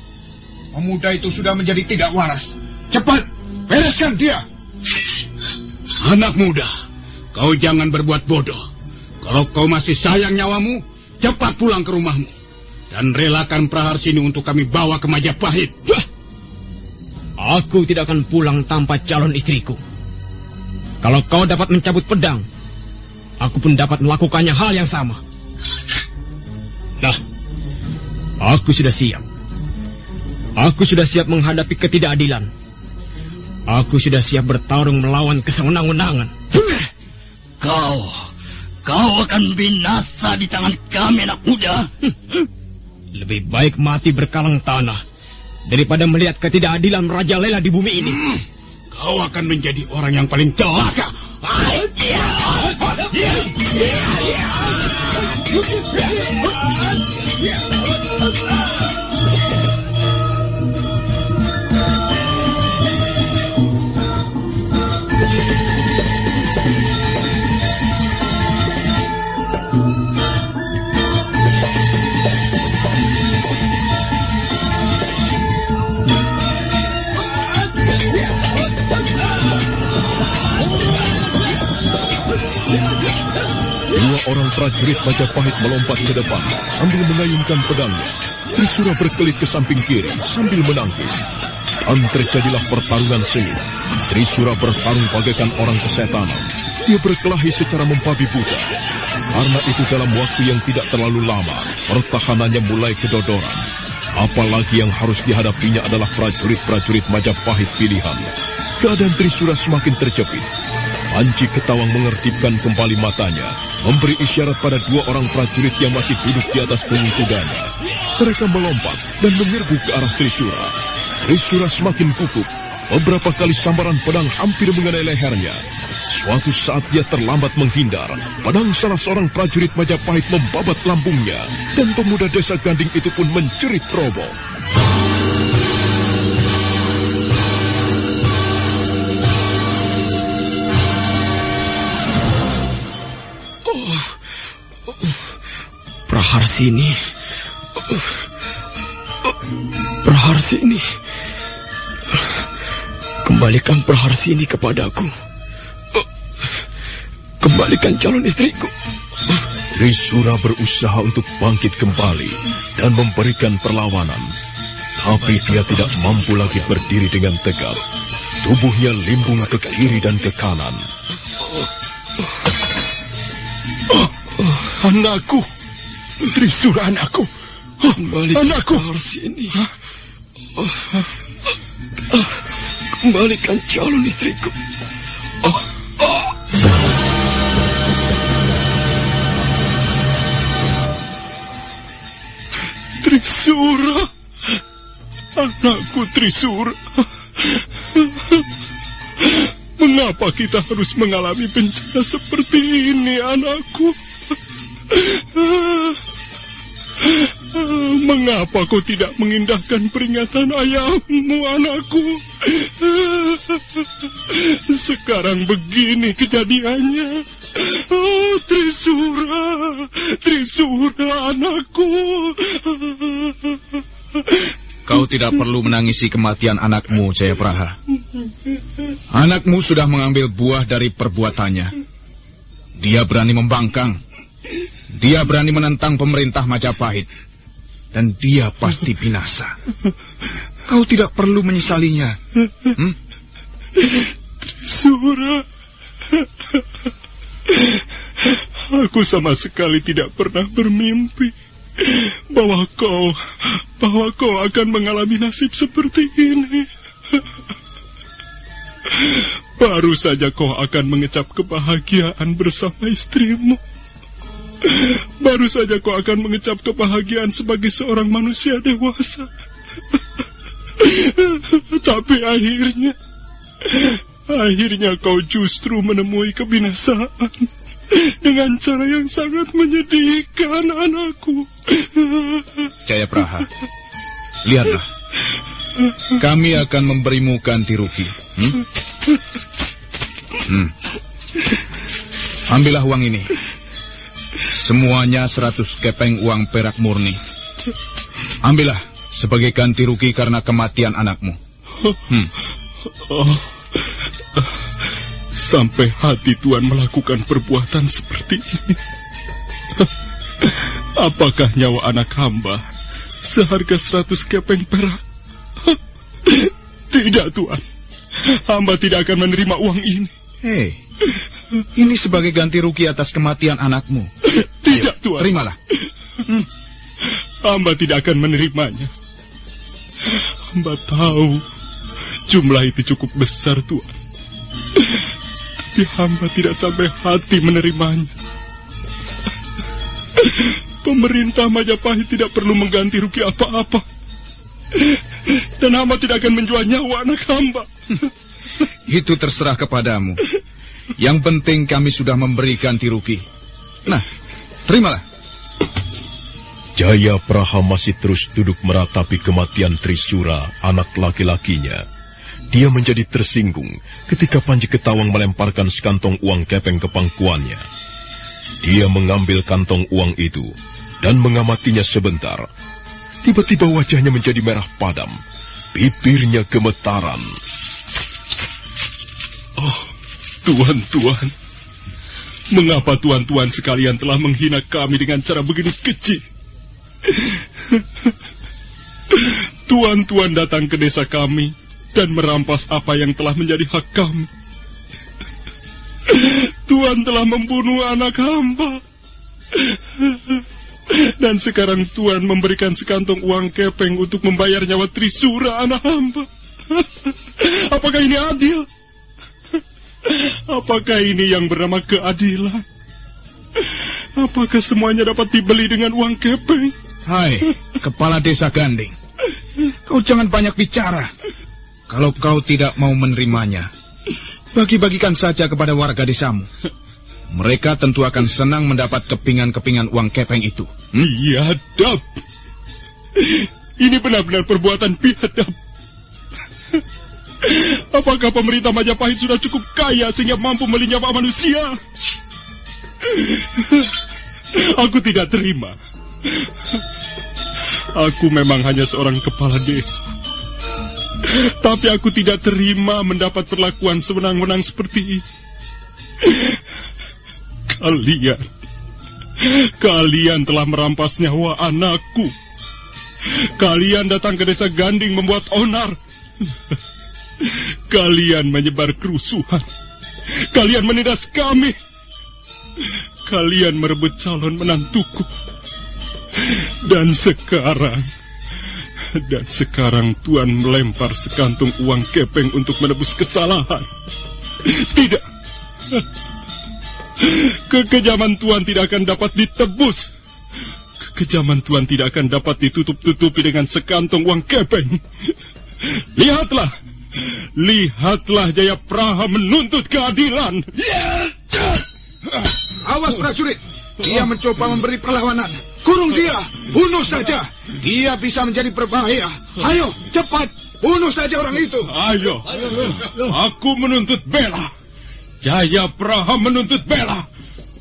[SPEAKER 19] pemuda itu sudah menjadi tidak waras. Cepat, bereskan dia.
[SPEAKER 20] Anak muda, kau jangan berbuat bodoh. Kalau kau masih sayang nyawamu, cepat pulang ke rumahmu. Dan relakan Praharsini untuk kami bawa ke Majapahit.
[SPEAKER 18] Aku tidak akan pulang tanpa calon istriku. Kalau kau dapat mencabut pedang, aku pun dapat melakukannya hal yang sama. Nah, aku sudah siap. Aku sudah siap menghadapi ketidakadilan. Aku sudah siap bertarung melawan kesewenang-wenangan.
[SPEAKER 8] Kau, kau akan binasa di tangan kami, anak muda.
[SPEAKER 18] Lebih baik mati berkalang tanah daripada melihat ketidakadilan merajalela di bumi ini.
[SPEAKER 20] Hmm, kau akan menjadi orang yang paling celaka. yeah, yeah, yeah.
[SPEAKER 3] Dua orang prajurit Majapahit melompat ke depan sambil mengayunkan pedangnya. Trisura berkelit ke samping kiri sambil menangkis. Dan terjadilah pertarungan sengit. Trisura bertarung bagaikan orang kesetanan. Dia berkelahi secara membabi buta. Karena itu dalam waktu yang tidak terlalu lama, pertahanannya mulai kedodoran. Apalagi yang harus dihadapinya adalah prajurit-prajurit Majapahit pilihan. Keadaan Trisura semakin terjepit. Panji Ketawang mengertipkan kembali matanya, memberi isyarat pada dua orang prajurit yang masih duduk di atas punggung kudanya. Mereka melompat dan menyerbu ke arah Trisura. Trisura semakin gugup. Beberapa kali sambaran pedang hampir mengenai lehernya. Suatu saat dia terlambat menghindar. Pedang salah seorang prajurit Majapahit membabat lambungnya. Dan pemuda desa Ganding itu pun menjerit roboh.
[SPEAKER 18] Praharsini. Praharsini. Kembalikan Praharsini kepadaku. Kembalikan calon istriku.
[SPEAKER 3] Trisura berusaha untuk bangkit kembali dan memberikan perlawanan. Tapi dia tidak mampu lagi berdiri dengan tegak. Tubuhnya limbung ke kiri dan ke kanan.
[SPEAKER 20] Anakku. Trisura anakku.
[SPEAKER 18] Kembali
[SPEAKER 20] anakku.
[SPEAKER 18] sini. Kembalikan calon istriku.
[SPEAKER 20] Trisura. Anakku Trisura. Mengapa kita harus mengalami bencana seperti ini, anakku? Mengapa kau tidak mengindahkan peringatan ayahmu, anakku? Sekarang begini kejadiannya. Oh, Trisura, Trisura, anakku.
[SPEAKER 1] Kau tidak perlu menangisi kematian anakmu, Jayapraha. Anakmu sudah mengambil buah dari perbuatannya. Dia berani membangkang. Dia berani menentang pemerintah Majapahit. Dan dia pasti binasa. Kau tidak perlu menyesalinya. Hmm?
[SPEAKER 20] Sura. Aku sama sekali tidak pernah bermimpi bahwa kau bahwa kau akan mengalami nasib seperti ini. Baru saja kau akan mengecap kebahagiaan bersama istrimu. Baru saja kau akan mengecap kebahagiaan sebagai seorang manusia dewasa. Tapi akhirnya, akhirnya kau justru menemui kebinasaan dengan cara yang sangat menyedihkan anakku.
[SPEAKER 1] Jayapraha, lihatlah. Kami akan memberimu ganti rugi. Hmm? Hmm. Ambillah uang ini. Semuanya seratus kepeng uang perak murni. Ambillah sebagai ganti rugi karena kematian anakmu. Hmm.
[SPEAKER 20] Oh, sampai hati Tuhan melakukan perbuatan seperti ini. Apakah nyawa anak hamba seharga seratus kepeng perak? Tidak, Tuhan. Hamba tidak akan menerima uang ini.
[SPEAKER 1] Hei, ini sebagai ganti rugi atas kematian anakmu.
[SPEAKER 20] Tidak, Tuhan.
[SPEAKER 1] Terimalah.
[SPEAKER 20] Hmm. Hamba tidak akan menerimanya. Hamba tahu jumlah itu cukup besar, Tuhan. Tapi hamba tidak sampai hati menerimanya. Pemerintah Majapahit tidak perlu mengganti rugi apa-apa. Dan hamba tidak akan menjual nyawa anak hamba.
[SPEAKER 1] Itu terserah kepadamu. Yang penting kami sudah memberi ganti rugi. Nah, terimalah.
[SPEAKER 3] Jaya Praha masih terus duduk meratapi kematian Trisura, anak laki-lakinya. Dia menjadi tersinggung ketika Panji Ketawang melemparkan sekantong uang kepeng ke pangkuannya. Dia mengambil kantong uang itu dan mengamatinya sebentar. Tiba-tiba wajahnya menjadi merah padam. Bibirnya gemetaran.
[SPEAKER 20] Oh, tuan-tuan. Mengapa tuan-tuan sekalian telah menghina kami dengan cara begini kecil? Tuan-tuan datang ke desa kami dan merampas apa yang telah menjadi hak kami. Tuhan telah membunuh anak hamba. Dan sekarang Tuhan memberikan sekantong uang kepeng untuk membayar nyawa Trisura anak hamba. Apakah ini adil? Apakah ini yang bernama keadilan? Apakah semuanya dapat dibeli dengan uang kepeng?
[SPEAKER 1] Hai, kepala desa Ganding. Kau jangan banyak bicara. Kalau kau tidak mau menerimanya, bagi-bagikan saja kepada warga desamu. Mereka tentu akan senang mendapat kepingan-kepingan uang kepeng itu.
[SPEAKER 20] Biadab. Ini benar-benar perbuatan biadab. Apakah pemerintah Majapahit sudah cukup kaya sehingga mampu beli nyawa manusia? Aku tidak terima. Aku memang hanya seorang kepala desa. Tapi aku tidak terima mendapat perlakuan sewenang-wenang seperti ini. Kalian, kalian telah merampas nyawa anakku. Kalian datang ke desa Ganding membuat onar. Kalian menyebar kerusuhan. Kalian menindas kami. Kalian merebut calon menantuku. Dan sekarang, dan sekarang Tuhan melempar sekantung uang kepeng untuk menebus kesalahan. Tidak. Kekejaman Tuhan tidak akan dapat ditebus. Kekejaman Tuhan tidak akan dapat ditutup-tutupi dengan sekantong uang kepeng. Lihatlah. Lihatlah Jaya Praha menuntut keadilan.
[SPEAKER 1] Awas prajurit. Dia mencoba memberi perlawanan. Kurung dia. Bunuh saja. Dia bisa menjadi berbahaya. Ayo, cepat. Bunuh saja orang itu.
[SPEAKER 20] Ayo. Aku menuntut bela. Jaya Praha menuntut bela.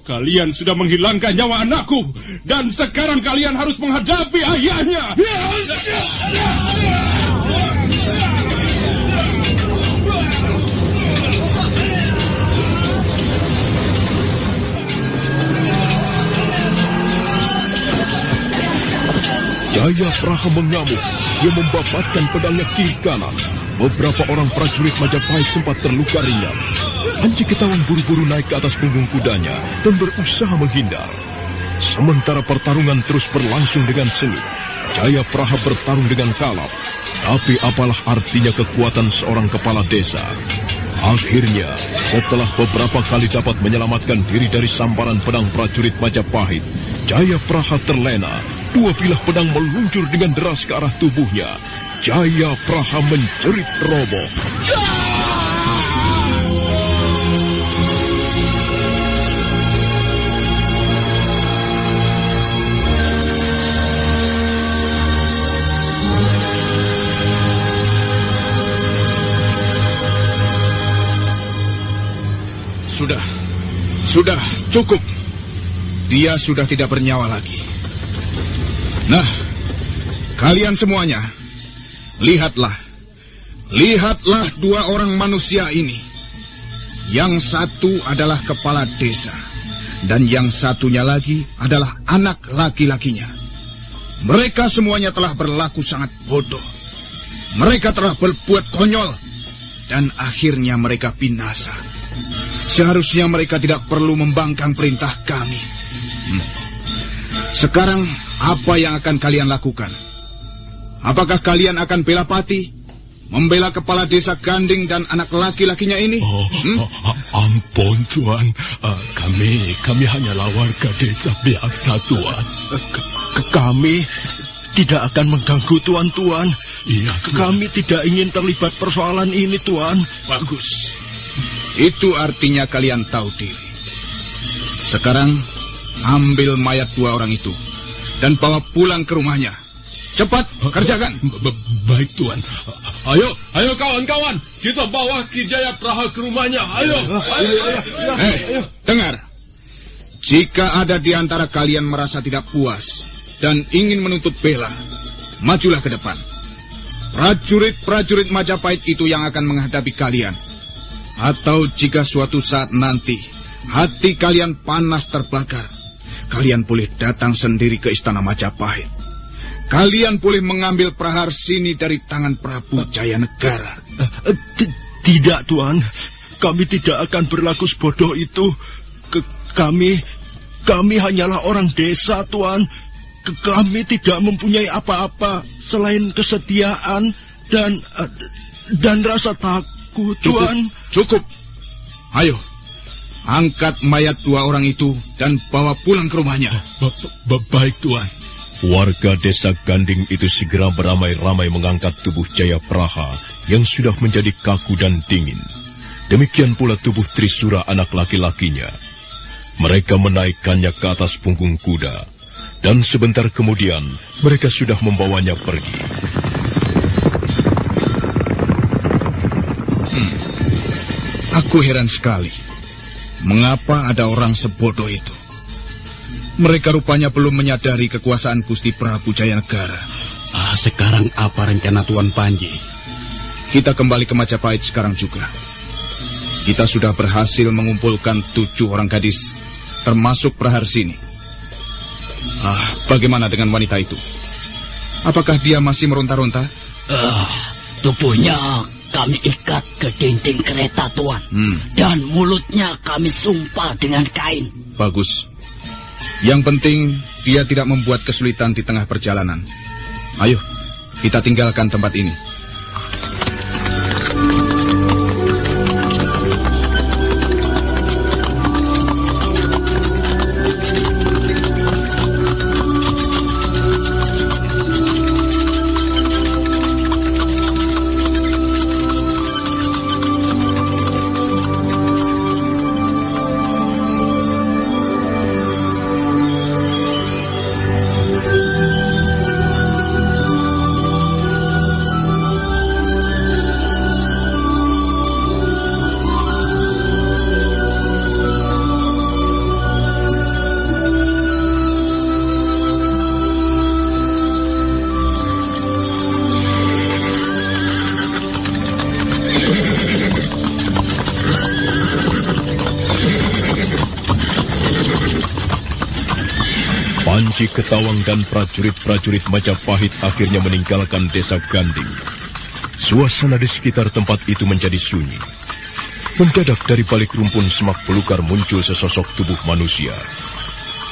[SPEAKER 20] Kalian sudah menghilangkan nyawa anakku. Dan sekarang kalian harus menghadapi ayahnya.
[SPEAKER 3] Jaya Praha mengamuk. Dia membabatkan pedangnya kiri kanan. Beberapa orang prajurit Majapahit sempat terluka ringan. Anji Ketawang buru-buru naik ke atas punggung kudanya dan berusaha menghindar. Sementara pertarungan terus berlangsung dengan sengit. Jaya Praha bertarung dengan kalap. Tapi apalah artinya kekuatan seorang kepala desa? Akhirnya, setelah beberapa kali dapat menyelamatkan diri dari sambaran pedang prajurit Majapahit, Jaya Praha terlena. Dua bilah pedang meluncur dengan deras ke arah tubuhnya. Jaya Praha menjerit roboh.
[SPEAKER 1] Sudah, sudah, cukup.
[SPEAKER 19] dia sudah tidak bernyawa lagi. Nah, kalian semuanya, lihatlah. Lihatlah dua orang manusia ini. Yang satu adalah kepala desa, dan yang satunya lagi adalah anak laki-lakinya. Mereka semuanya telah berlaku sangat bodoh. Mereka telah berbuat konyol, dan akhirnya mereka binasa. Seharusnya mereka tidak perlu membangkang perintah kami. Hmm. Sekarang, apa yang akan kalian lakukan? Apakah kalian akan bela pati? Membela kepala desa Ganding dan anak laki-lakinya ini?
[SPEAKER 20] Oh, hmm? ampun, Tuan. Uh, kami, kami hanyalah warga desa biasa, Tuan.
[SPEAKER 14] K kami tidak akan mengganggu Tuan-Tuan.
[SPEAKER 20] Iya,
[SPEAKER 14] Tuan. Kami tidak ingin terlibat persoalan ini, Tuan.
[SPEAKER 19] Bagus. Itu artinya kalian tahu diri. Sekarang, ambil mayat dua orang itu dan bawa pulang ke rumahnya. Cepat, kerjakan.
[SPEAKER 20] Baik, Tuan. Ayo, ayo kawan-kawan. Kita bawa Kijaya Praha ke rumahnya. Ayo.
[SPEAKER 19] Hei, dengar. Jika ada di antara kalian merasa tidak puas dan ingin menuntut bela, majulah ke depan. Prajurit-prajurit Majapahit itu yang akan menghadapi kalian. Atau jika suatu saat nanti hati kalian panas terbakar, kalian boleh datang sendiri ke istana Majapahit. Kalian boleh mengambil prahar sini dari tangan Prabu Jaya Negara.
[SPEAKER 14] Tidak, Tuan. Kami tidak akan berlaku sebodoh itu. Ke kami, kami hanyalah orang desa, Tuan. Ke kami tidak mempunyai apa-apa selain kesetiaan dan dan rasa takut, Tuan.
[SPEAKER 19] Cukup. Ayo, angkat mayat dua orang itu dan bawa pulang ke rumahnya.
[SPEAKER 20] Baik, Tuan.
[SPEAKER 3] Warga desa Ganding itu segera beramai-ramai mengangkat tubuh Jaya Praha yang sudah menjadi kaku dan dingin. Demikian pula tubuh Trisura anak laki-lakinya. Mereka menaikkannya ke atas punggung kuda, dan sebentar kemudian mereka sudah membawanya pergi.
[SPEAKER 19] Aku heran sekali. Mengapa ada orang sebodoh itu? Mereka rupanya belum menyadari kekuasaan Gusti Prabu Jayanegara.
[SPEAKER 20] Ah, sekarang apa rencana Tuan Panji?
[SPEAKER 19] Kita kembali ke Majapahit sekarang juga. Kita sudah berhasil mengumpulkan tujuh orang gadis, termasuk Praharsini. Ah, bagaimana dengan wanita itu? Apakah dia masih meronta-ronta?
[SPEAKER 8] Uh, tubuhnya kami ikat ke dinding kereta, Tuan.
[SPEAKER 19] Hmm.
[SPEAKER 8] Dan mulutnya kami sumpah dengan kain.
[SPEAKER 19] Bagus. Yang penting, dia tidak membuat kesulitan di tengah perjalanan. Ayo, kita tinggalkan tempat ini.
[SPEAKER 3] Ketawang dan prajurit-prajurit Majapahit akhirnya meninggalkan desa Ganding. Suasana di sekitar tempat itu menjadi sunyi. Mendadak dari balik rumpun semak belukar muncul sesosok tubuh manusia.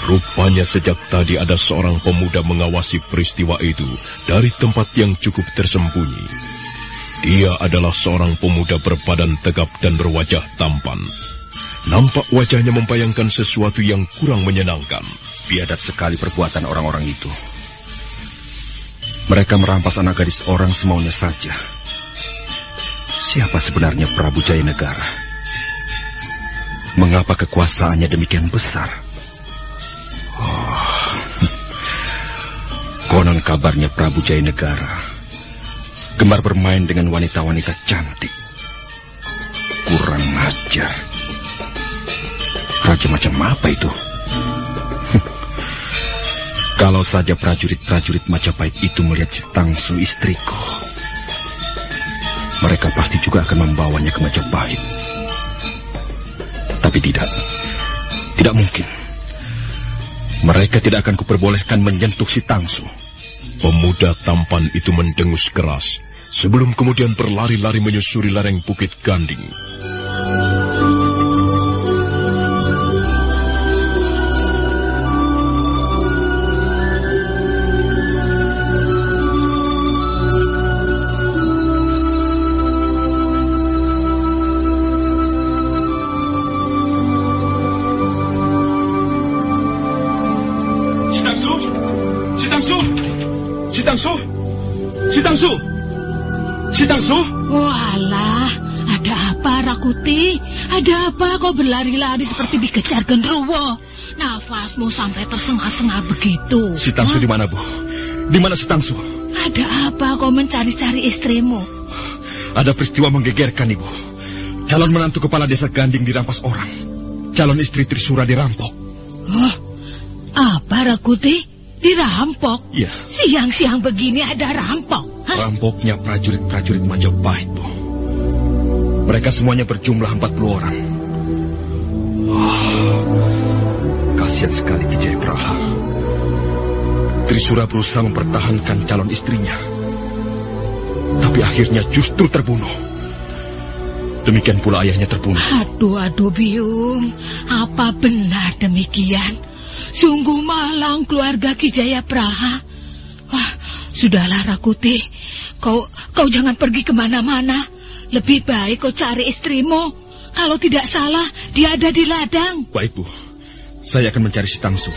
[SPEAKER 3] Rupanya sejak tadi ada seorang pemuda mengawasi peristiwa itu dari tempat yang cukup tersembunyi. Dia adalah seorang pemuda berbadan tegap dan berwajah tampan. Nampak wajahnya membayangkan sesuatu yang kurang menyenangkan.
[SPEAKER 21] Biadab sekali perbuatan orang-orang itu. Mereka merampas anak gadis orang semaunya saja. Siapa sebenarnya Prabu Jaya Negara? Mengapa kekuasaannya demikian besar? Oh, konon kabarnya Prabu Jaya Negara gemar bermain dengan wanita-wanita cantik. Kurang ajar. Raja macam apa itu? Kalau saja prajurit-prajurit Majapahit itu melihat si Tangsu istriku, mereka pasti juga akan membawanya ke Majapahit. Tapi tidak, tidak mungkin. Mereka tidak akan kuperbolehkan menyentuh si Tangsu.
[SPEAKER 3] Pemuda tampan itu mendengus keras sebelum kemudian berlari-lari menyusuri lereng Bukit Ganding.
[SPEAKER 22] Ada apa kau berlari-lari seperti dikejar genderuwo? Nafasmu sampai tersengal-sengal begitu.
[SPEAKER 21] Si Tangsu di mana, Bu? Di mana si Tangsu?
[SPEAKER 22] Ada apa kau mencari-cari istrimu?
[SPEAKER 21] Ada peristiwa menggegerkan, Ibu. Calon menantu kepala desa Ganding dirampas orang. Calon istri Trisura dirampok.
[SPEAKER 22] Oh, apa Rakuti? Dirampok?
[SPEAKER 21] Iya,
[SPEAKER 22] Siang-siang begini ada rampok? Hah?
[SPEAKER 21] rampoknya prajurit-prajurit Majapahit, Bu. Mereka semuanya berjumlah 40 orang. Kasihan sekali Ki Jayapraha. Trisura berusaha mempertahankan calon istrinya. Tapi akhirnya justru terbunuh. Demikian pula ayahnya terbunuh.
[SPEAKER 22] Aduh, aduh, Biung. Apa benar demikian? Sungguh malang keluarga Kijaya Praha. Wah, sudahlah Rakuti. Kau, kau jangan pergi ke mana-mana. Lebih baik kau cari istrimu. Kalau tidak salah, dia ada di ladang.
[SPEAKER 21] Baik, Bu. Saya akan mencari si Tangsu.